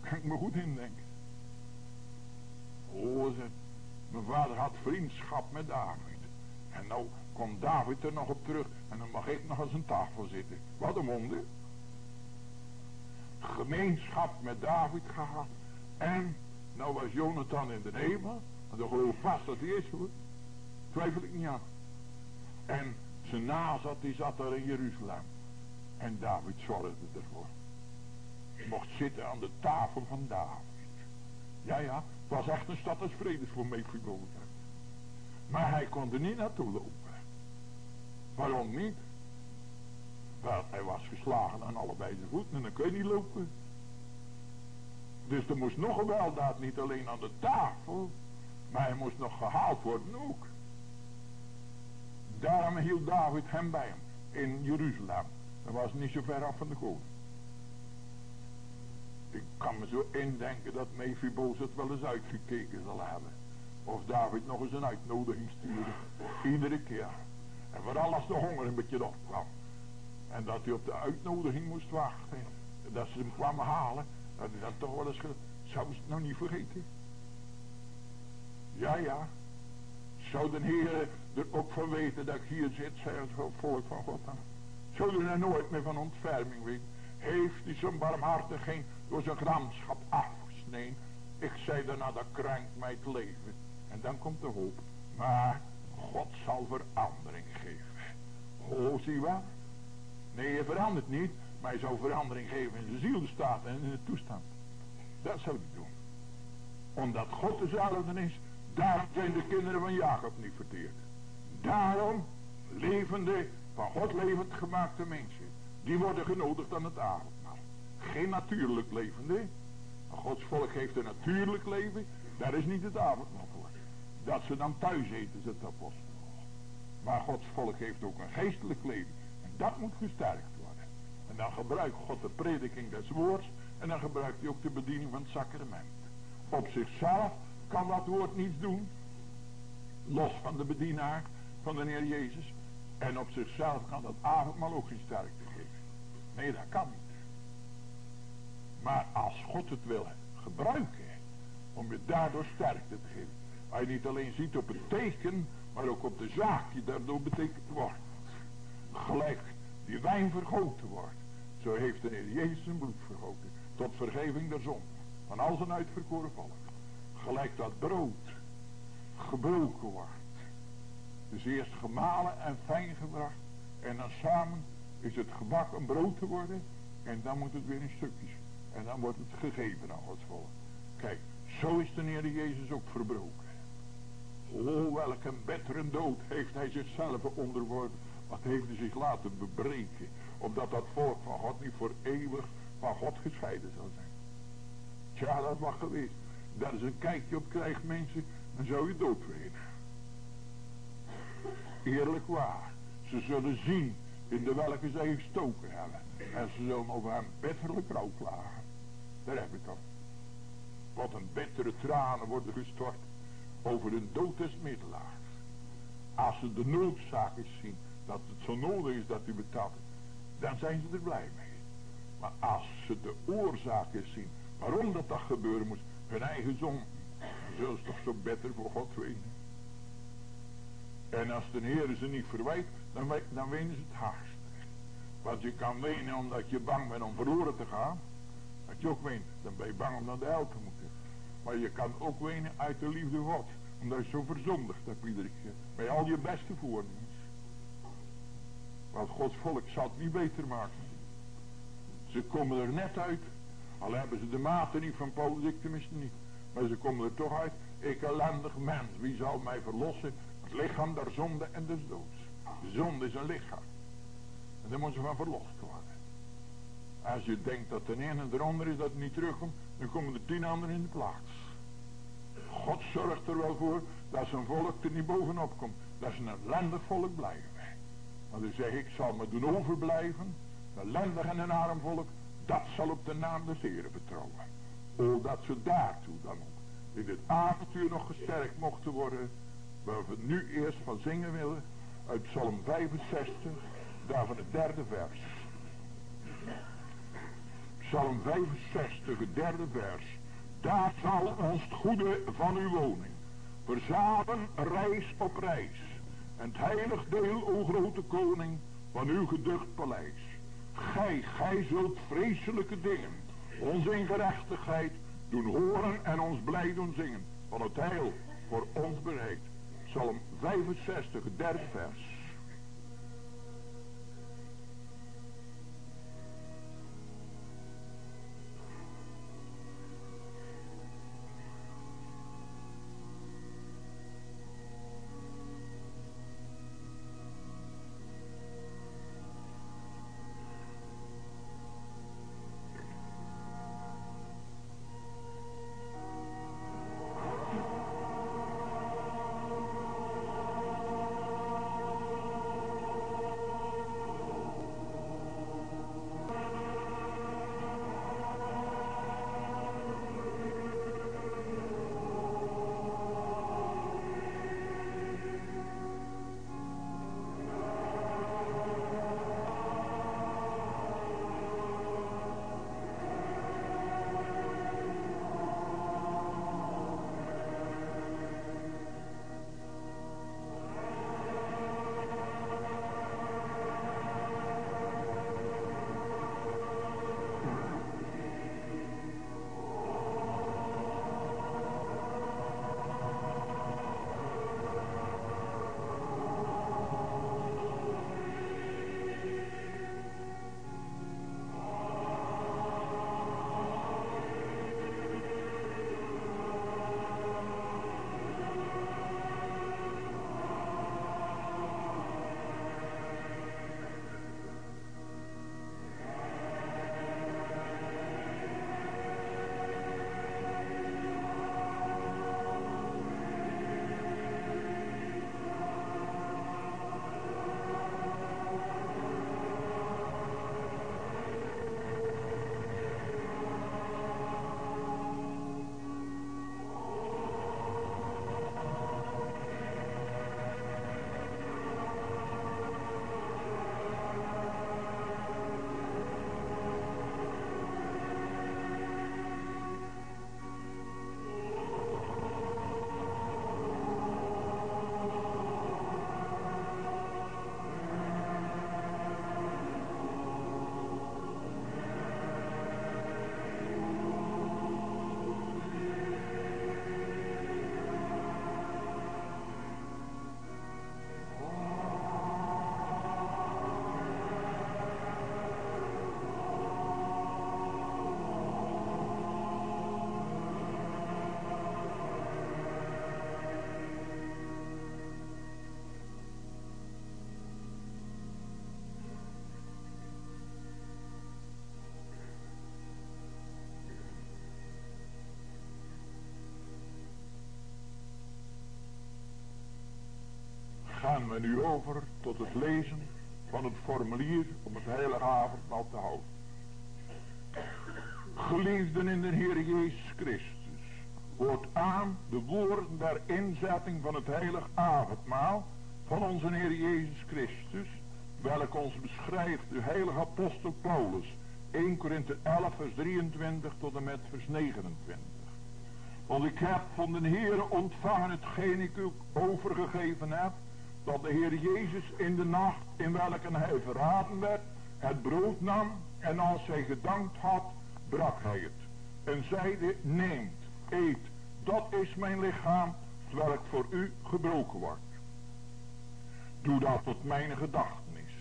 Kan ik me goed indenken. Oh, mijn vader had vriendschap met David. En nou komt David er nog op terug. En dan mag ik nog aan zijn tafel zitten. Wat een wonder. Gemeenschap met David gehad. En nou was Jonathan in de hemel. En dan geloof vast dat hij is hoor. Twijfel ik niet aan. En zijn nazat die zat daar in Jeruzalem. En David zorgde ervoor. Hij mocht zitten aan de tafel van David. Ja ja, het was echt een stad als vredes voor Mephibosheth. Maar hij kon er niet naartoe lopen. Waarom niet? Wel, hij was geslagen aan allebei de voeten en dan kun je niet lopen. Dus er moest nog een weldaad niet alleen aan de tafel, maar hij moest nog gehaald worden ook. Daarom hield David hem bij hem in Jeruzalem. Dat was niet zo ver af van de koning. Ik kan me zo indenken dat Mephibozet wel eens uitgekeken zal hebben. Of David nog eens een uitnodiging stuurde. Iedere keer. En vooral als de honger een beetje opkwam. En dat hij op de uitnodiging moest wachten. Dat ze hem kwamen halen. Dat hij dan toch wel eens... Zou ze het nou niet vergeten? Ja, ja. Zou de Heer er ook van weten dat ik hier zit, zei het volk van God. Zou er nooit meer van ontferming weten? Heeft hij zijn barmhartiging door zijn gramschap afgesneden? Ik zei daarna, dat krankt mij het leven. En dan komt de hoop. Maar God zal verandering geven. Oh, zie je wat? Nee, hij verandert niet. Maar hij zou verandering geven in de zielstaat en in de toestand. Dat zou hij doen. Omdat God dezelfde is. Daarom zijn de kinderen van Jacob niet verteerd. Daarom levende, van God levend gemaakte mensen. Die worden genodigd aan het avondmaal. Geen natuurlijk levende. Gods volk heeft een natuurlijk leven. Daar is niet het avondmaal voor. Dat ze dan thuis eten, zegt de apostel. Maar Gods volk heeft ook een geestelijk leven. En dat moet gesterkt worden. En dan gebruikt God de prediking des woords. En dan gebruikt hij ook de bediening van het sacrament. Op zichzelf kan dat woord niets doen. Los van de bedienaar van de Heer Jezus. En op zichzelf kan dat avondmaal ook geen sterkte geven. Nee, dat kan niet. Maar als God het wil gebruiken, om je daardoor sterkte te geven. Waar je niet alleen ziet op het teken, maar ook op de zaak die daardoor betekend wordt. Gelijk die wijn vergoten wordt. Zo heeft de Heer Jezus zijn bloed vergoten. Tot vergeving der zon. Van al zijn uitverkoren volk. Gelijk dat brood gebroken wordt. Dus eerst gemalen en fijn gebracht. En dan samen is het gebak een brood te worden. En dan moet het weer in stukjes. En dan wordt het gegeven aan Gods volk. Kijk, zo is de Heer Jezus ook verbroken. Oh, welke een dood heeft hij zichzelf onderworpen. Wat heeft hij zich laten bebreken. Opdat dat volk van God niet voor eeuwig van God gescheiden zou zijn. Tja, dat was geweest. Daar is een kijkje op krijgt mensen. Dan zou je dood weten. Eerlijk waar. Ze zullen zien in de welke zij gestoken hebben. En ze zullen over hem bitterlijk rouw klagen. Daar heb ik al. Wat een bittere tranen worden gestort over de dood des middelaars. Als ze de noodzaak is zien dat het zo nodig is dat u betaalt, dan zijn ze er blij mee. Maar als ze de oorzaken zien waarom dat dat gebeuren moest, hun eigen zon, zullen ze toch zo beter voor God weten. En als de Heer ze niet verwijt, dan, wenen ze het hardst. Want je kan wenen omdat je bang bent om verloren te gaan. Dat je ook went, dan ben je bang om naar de hel te moeten. Maar je kan ook wenen uit de liefde God. Omdat je zo verzondigd hebt iedere keer. Bij al je beste voornemens. Want Gods volk zal het niet beter maken. Ze komen er net uit. Al hebben ze de mate niet van ik tenminste niet. Maar ze komen er toch uit. Ik ellendig mens, wie zal mij verlossen? Het lichaam der zonde en des doods. De zonde is een lichaam. En daar moet ze van verlost worden. Als je denkt dat de een en de ander is dat niet terugkomt, dan komen er tien anderen in de plaats. God zorgt er wel voor dat zijn volk er niet bovenop komt. Dat ze een ellendig volk blijven. Maar dan zeg ik, zal me doen overblijven. Een ellendig en een arm volk, dat zal op de naam des Heren betrouwen. O, dat ze daartoe dan ook in dit avontuur nog gesterkt mochten worden. Waar we nu eerst van zingen willen. Uit Psalm 65, daarvan het derde vers. Psalm 65, het derde vers. Daar zal ons het goede van uw woning. Verzaden reis op reis. En het heilig deel, o grote koning, van uw geducht paleis. Gij, gij zult vreselijke dingen, onze ingerechtigheid, doen horen en ons blij doen zingen. Van het heil voor ons bereid. Psalm 65, derde vers. Gaan we nu over tot het lezen van het formulier om het heilige avondmaal te houden. Geliefden in de Heer Jezus Christus, hoort aan de woorden der inzetting van het heilige avondmaal van onze Heer Jezus Christus, welk ons beschrijft de heilige apostel Paulus, 1 Korinther 11 vers 23 tot en met vers 29. Want ik heb van de Heer ontvangen hetgeen ik u overgegeven heb, dat de Heer Jezus in de nacht in welke hij verraden werd, het brood nam en als hij gedankt had, brak hij het. En zeide, neemt, eet, dat is mijn lichaam, terwijl ik voor u gebroken wordt. Doe dat tot mijn gedachtenis.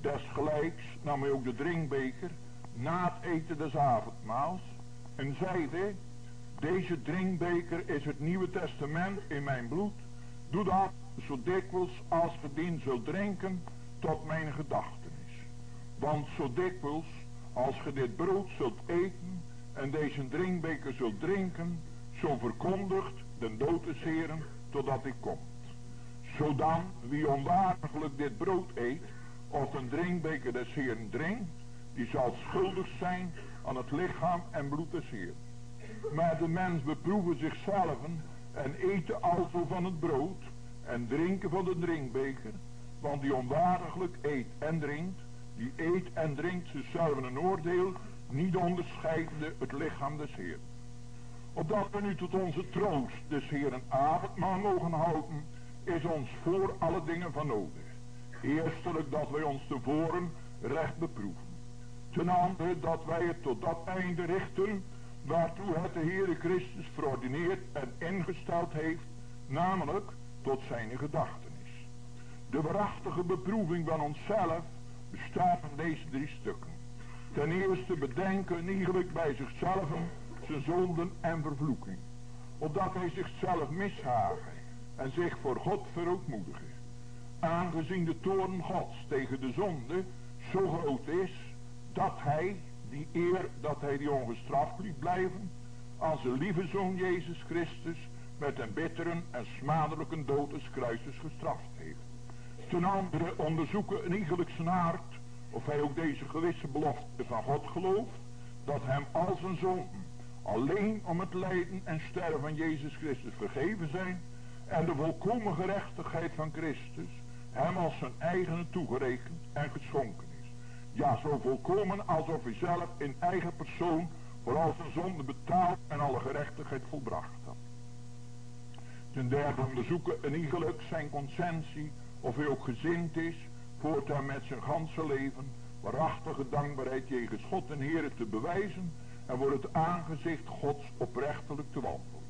Desgelijks nam hij ook de drinkbeker, na het eten des avondmaals, en zeide, deze drinkbeker is het Nieuwe Testament in mijn bloed, doe dat zo dikwijls als gedien zult drinken tot mijn gedachtenis. Want zo dikwijls als ge dit brood zult eten en deze drinkbeker zult drinken, zo verkondigt de dood des Heren totdat hij komt. Zodan wie onwaardiglijk dit brood eet of een drinkbeker des Heeren drinkt, die zal schuldig zijn aan het lichaam en bloed des Heeren. Maar de mens beproeven zichzelf en eten alzo van het brood en drinken van de drinkbeker. Want die onwaardiglijk eet en drinkt, die eet en drinkt zichzelf een oordeel, niet onderscheidende het lichaam des Heer. Opdat we nu tot onze troost des Heeren avondmaal mogen houden, is ons voor alle dingen van nodig. Eerstelijk dat wij ons tevoren recht beproeven. Ten andere dat wij het tot dat einde richten, waartoe het de Heere Christus verordineerd en ingesteld heeft, namelijk tot zijn gedachtenis. De waarachtige beproeving van onszelf bestaat van deze drie stukken. Ten eerste bedenken eigenlijk bij zichzelf zijn zonden en vervloeking. Opdat hij zichzelf mishagen en zich voor God verootmoedigen. Aangezien de toorn gods tegen de zonde zo groot is, dat hij, die eer dat hij die ongestraft liet blijven, als zijn lieve zoon Jezus Christus met een bittere en smadelijke dood des kruises gestraft heeft. Ten andere onderzoeken iegelijk zijn of hij ook deze gewisse belofte van God gelooft, dat hem als een zoon alleen om het lijden en sterven van Jezus Christus vergeven zijn en de volkomen gerechtigheid van Christus hem als zijn eigen toegerekend en geschonken is. Ja, zo volkomen alsof hij zelf in eigen persoon voor al zijn zonde betaald en alle gerechtigheid volbracht. Ten derde onderzoeken een iegelijk zijn consensie of hij ook gezind is voortaan met zijn ganse leven waarachtige dankbaarheid jegens God en Heer te bewijzen en voor het aangezicht Gods oprechtelijk te wandelen.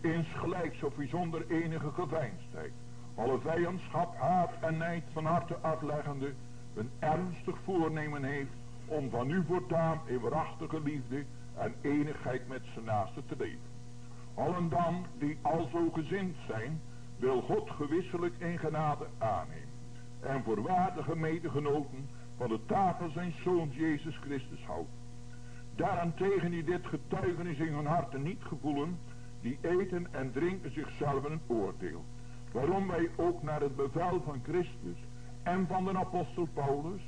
Insgelijks of hij zonder enige geveinsdheid, alle vijandschap, haat en nijd van harte afleggende, een ernstig voornemen heeft om van u voortaan in waarachtige liefde en enigheid met zijn naaste te leven. Allen dan die al zo gezind zijn, wil God gewisselijk in genade aannemen. En voor waardige medegenoten van de tafel zijn zoon Jezus Christus houdt. Daarentegen die dit getuigenis in hun harten niet gevoelen, die eten en drinken zichzelf een oordeel. Waarom wij ook naar het bevel van Christus en van de apostel Paulus,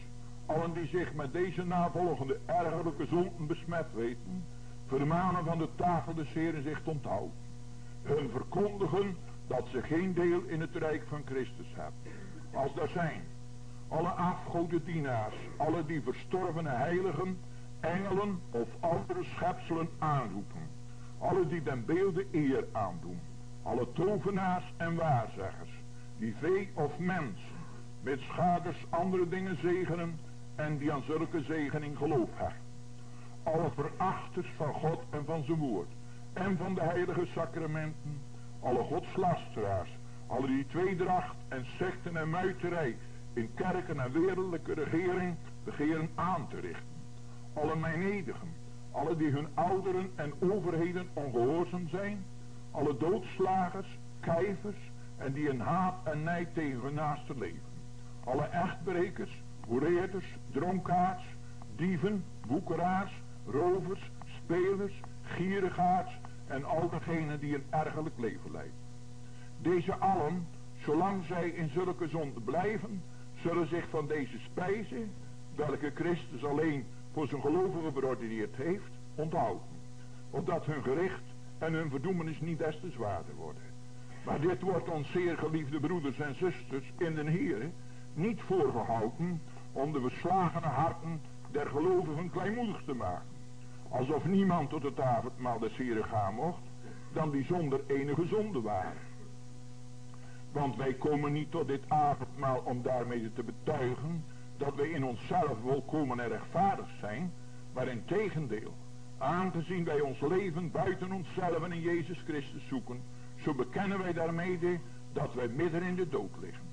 allen die zich met deze navolgende ergerlijke zonden besmet weten, vermanen van de tafel des Heren zich onthouden. Hun verkondigen dat ze geen deel in het rijk van Christus hebben. Als daar zijn alle afgodendienaars, alle die verstorvene heiligen, engelen of andere schepselen aanroepen. Alle die den beelden eer aandoen. Alle tovenaars en waarzeggers, die vee of mensen, met schaders andere dingen zegenen en die aan zulke zegening geloof hechten alle verachters van God en van zijn woord en van de heilige sacramenten, alle godslasteraars, alle die tweedracht en secten en muiterij in kerken en wereldlijke regering begeren aan te richten. Alle mijnedigen, alle die hun ouderen en overheden ongehoorzaam zijn, alle doodslagers, kijvers en die in haat en nijd tegen hun naaste leven. Alle echtbrekers, hoereerders, dronkaards, dieven, boekeraars, rovers, spelers, gierigaards en al degenen die een ergerlijk leven leiden. Deze allen, zolang zij in zulke zonde blijven, zullen zich van deze spijzen, welke Christus alleen voor zijn gelovigen verordineerd heeft, onthouden. Opdat hun gericht en hun verdoemenis niet des te zwaarder worden. Maar dit wordt ons zeer geliefde broeders en zusters in de Heer niet voorgehouden om de verslagene harten der gelovigen kleinmoedig te maken. Alsof niemand tot het avondmaal des Heren gaan mocht, dan die zonder enige zonde waren. Want wij komen niet tot dit avondmaal om daarmee te betuigen dat wij in onszelf volkomen en rechtvaardig zijn, maar in tegendeel, aangezien wij ons leven buiten onszelf en in Jezus Christus zoeken, zo bekennen wij daarmede dat wij midden in de dood liggen.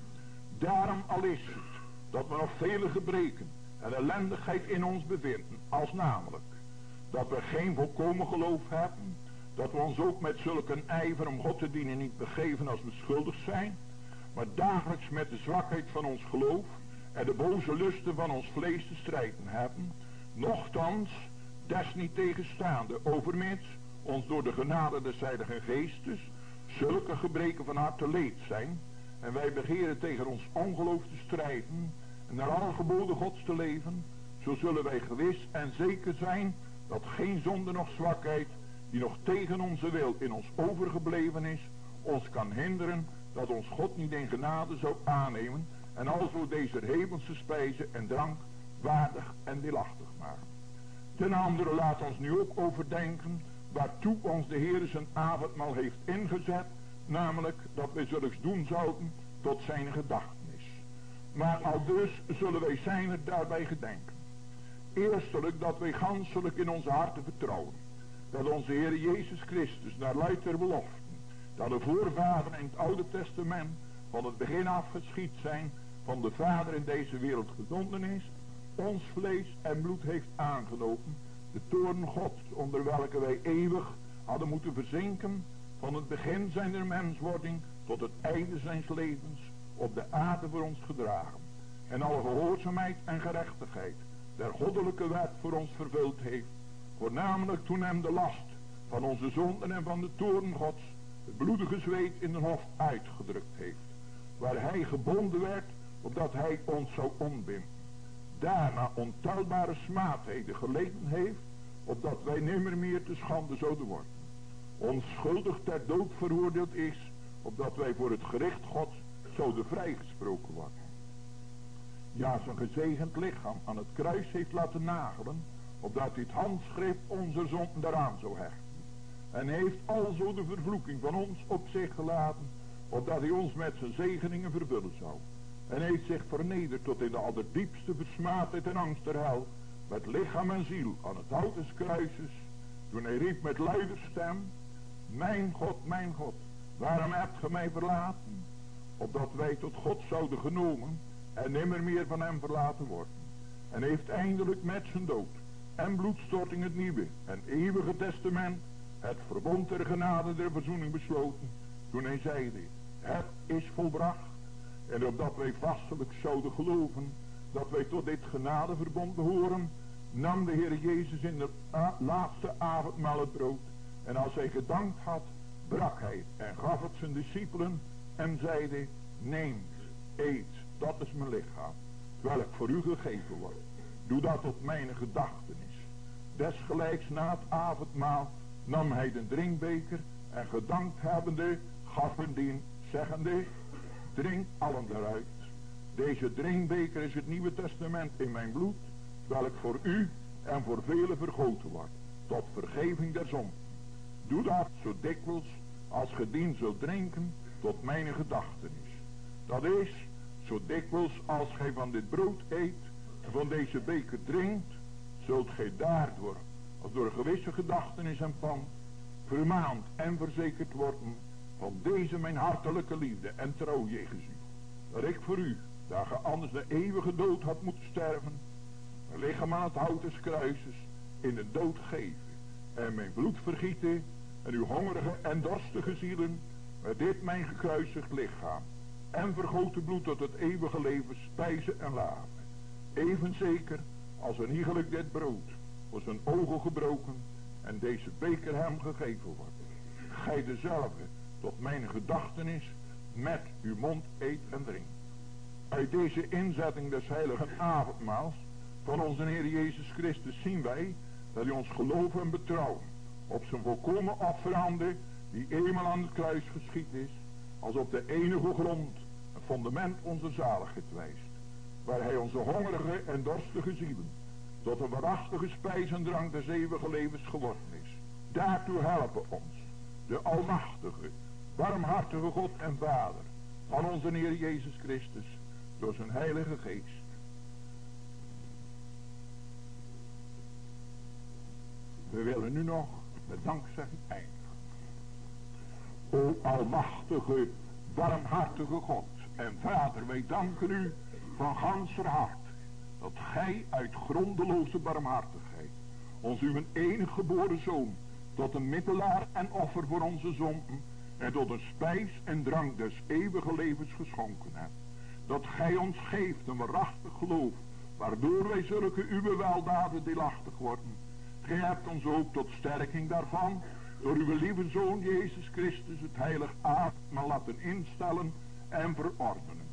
Daarom al is het dat we nog vele gebreken en ellendigheid in ons bevinden, als namelijk dat we geen volkomen geloof hebben, dat we ons ook met zulke ijver om God te dienen niet begeven als we schuldig zijn, maar dagelijks met de zwakheid van ons geloof en de boze lusten van ons vlees te strijden hebben, nochtans, des niet tegenstaande, overmits ons door de genade des Heilige Geestes zulke gebreken van harte leed zijn, en wij begeren tegen ons ongeloof te strijden en naar alle geboden gods te leven, zo zullen wij gewis en zeker zijn dat geen zonde nog zwakheid, die nog tegen onze wil in ons overgebleven is, ons kan hinderen dat ons God niet in genade zou aannemen en alzo deze hemelse spijze en drank waardig en deelachtig maken. Ten andere laat ons nu ook overdenken waartoe ons de Heer zijn avondmaal heeft ingezet, namelijk dat wij zulks doen zouden tot zijn gedachtenis. Maar al dus zullen wij zijn er daarbij gedenken. Eerstelijk dat wij ganselijk in onze harten vertrouwen. Dat onze Heer Jezus Christus naar luid ter belofte. Dat de voorvaderen in het Oude Testament van het begin af geschied zijn. Van de Vader in deze wereld gezonden is. Ons vlees en bloed heeft aangenomen. De toorn Gods onder welke wij eeuwig hadden moeten verzinken. Van het begin zijn der menswording tot het einde zijns levens op de aarde voor ons gedragen. En alle gehoorzaamheid en gerechtigheid der goddelijke wet voor ons vervuld heeft. Voornamelijk toen hem de last van onze zonden en van de toren gods het bloedige zweet in de hof uitgedrukt heeft. Waar hij gebonden werd opdat hij ons zou ontbinden. Daarna ontelbare smaadheden geleden heeft opdat wij nimmer meer te schande zouden worden. Onschuldig ter dood veroordeeld is opdat wij voor het gericht gods zouden vrijgesproken worden ja zijn gezegend lichaam aan het kruis heeft laten nagelen, opdat het handschrift onze zonden daaraan zou hechten. En heeft alzo de vervloeking van ons op zich gelaten, opdat hij ons met zijn zegeningen vervullen zou. En heeft zich vernederd tot in de allerdiepste versmaadheid en angst der hel, met lichaam en ziel aan het hout des kruises, toen hij riep met luide stem, Mijn God, mijn God, waarom hebt ge mij verlaten? Opdat wij tot God zouden genomen en nimmer meer van hem verlaten wordt. En heeft eindelijk met zijn dood en bloedstorting het nieuwe en eeuwige testament, het verbond der genade der verzoening besloten, toen hij zeide, het is volbracht. En opdat wij vastelijk zouden geloven dat wij tot dit genadeverbond behoren, nam de Heer Jezus in de laatste avondmaal het brood. En als hij gedankt had, brak hij en gaf het zijn discipelen en zeide, neem, eet, dat is mijn lichaam. Welk voor u gegeven wordt. Doe dat tot mijn gedachtenis. Desgelijks na het avondmaal nam hij de drinkbeker en gedankt hebbende gaf hem dien zeggende. Drink allen eruit. Deze drinkbeker is het nieuwe testament in mijn bloed. Welk voor u en voor velen vergoten wordt. Tot vergeving der zon. Doe dat zo dikwijls als gedien zult drinken tot mijn gedachtenis. Dat is zo dikwijls als gij van dit brood eet van deze beker drinkt, zult gij daardoor, als door gewisse gedachtenis en pan, vermaand en verzekerd worden van deze mijn hartelijke liefde en trouw jegens u. Dat ik voor u, daar ge anders de eeuwige dood had moeten sterven, mijn lichaam aan het hout des kruises in de dood geven en mijn bloed vergieten en uw hongerige en dorstige zielen met dit mijn gekruisigd lichaam en vergoten bloed tot het eeuwige leven spijzen en laven. Even zeker als een iegelijk dit brood voor zijn ogen gebroken en deze beker hem gegeven wordt. Gij dezelfde tot mijn gedachtenis met uw mond eet en drink. Uit deze inzetting des heiligen avondmaals van onze Heer Jezus Christus zien wij dat hij ons geloven en betrouwen op zijn volkomen offerande die eenmaal aan het kruis geschied is, als op de enige grond, een fundament onze zaligheid wijst, waar hij onze hongerige en dorstige zielen tot een waarachtige spijs en drank des eeuwige levens geworden is. Daartoe helpen ons, de almachtige, barmhartige God en Vader van onze Heer Jezus Christus, door zijn heilige geest. We willen nu nog met dankzegging eindigen. O almachtige, barmhartige God en Vader, wij danken u van ganser hart dat gij uit grondeloze barmhartigheid ons uw enige geboren zoon tot een middelaar en offer voor onze zonden en tot een spijs en drank des eeuwige levens geschonken hebt. Dat gij ons geeft een waarachtig geloof, waardoor wij zulke uw weldaden deelachtig worden. Gij hebt ons ook tot sterking daarvan, door uw lieve Zoon Jezus Christus het heilig avondmaal laten instellen en verordenen.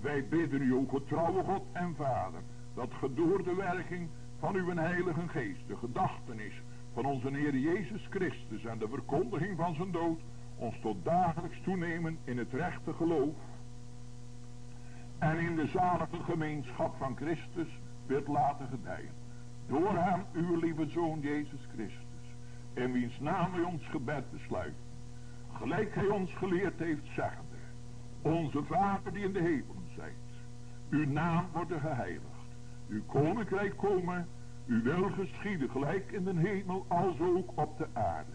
Wij bidden u, o getrouwe God en Vader, dat gedoor de werking van uw heilige geest, de gedachtenis van onze Heer Jezus Christus en de verkondiging van zijn dood, ons tot dagelijks toenemen in het rechte geloof en in de zalige gemeenschap van Christus wird laten gedijen. Door hem, uw lieve Zoon Jezus Christus, in wiens naam wij ons gebed besluiten. Gelijk hij ons geleerd heeft zeggende, onze Vader die in de hemel zijt, uw naam wordt geheiligd, uw koninkrijk komen, uw wil geschieden gelijk in de hemel als ook op de aarde.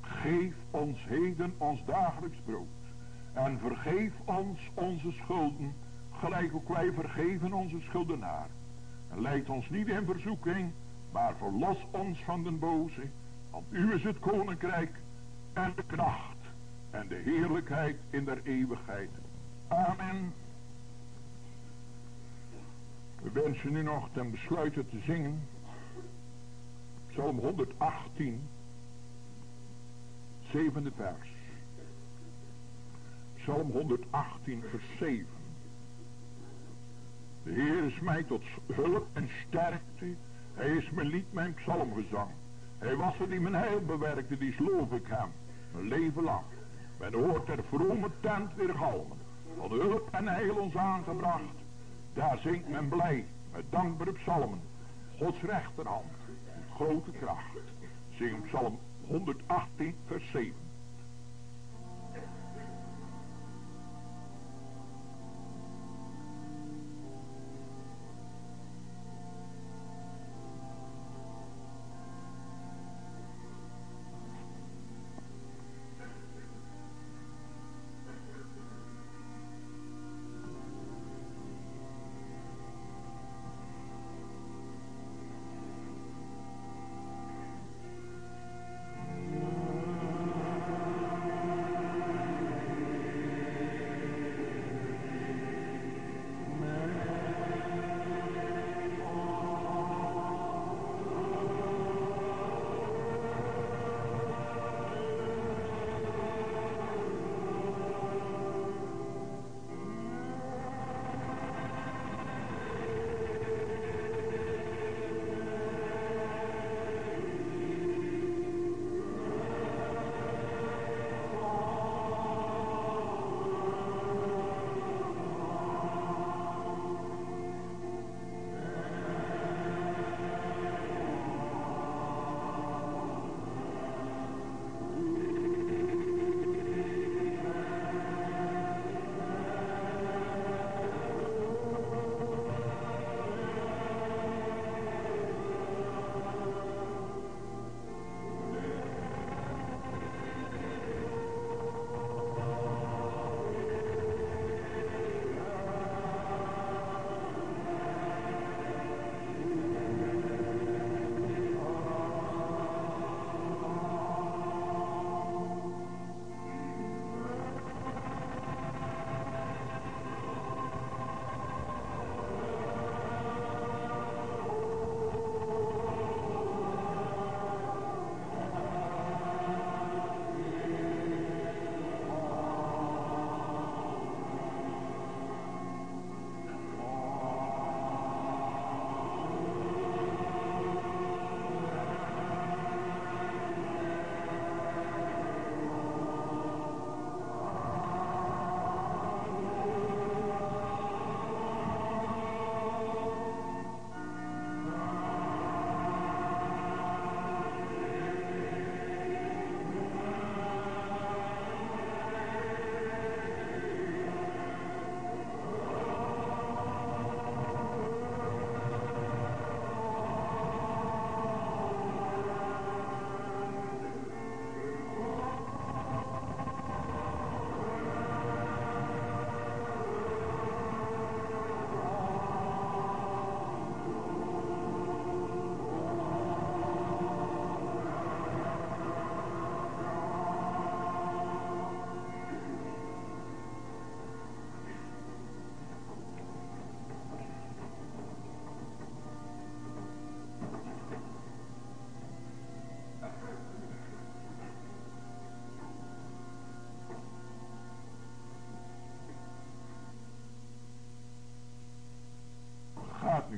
Geef ons heden ons dagelijks brood. En vergeef ons onze schulden, gelijk ook wij vergeven onze schuldenaar. En leid ons niet in verzoeking, maar verlos ons van den boze. Want u is het koninkrijk en de kracht en de heerlijkheid in der eeuwigheid. Amen. We wensen nu nog ten besluiten te zingen. Psalm 118 zevende vers. Psalm 118 vers 7. De Heer is mij tot hulp en sterkte. Hij is mijn lied, mijn psalmgezang. Hij was er die mijn heil bewerkte, die sloof ik hem. Mijn leven lang. Men hoort er vrome tent weer galmen. Van hulp en heil ons aangebracht. Daar zingt men blij, met dankbare psalmen. Gods rechterhand, grote kracht. Zing psalm 118 vers 7.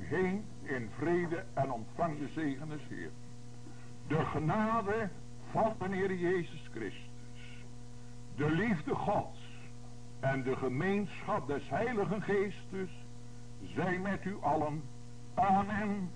Heen in vrede en ontvang de zegen des Heer. De genade van de Heer Jezus Christus. De liefde Gods en de gemeenschap des Heiligen Geestes zijn met u allen. Amen.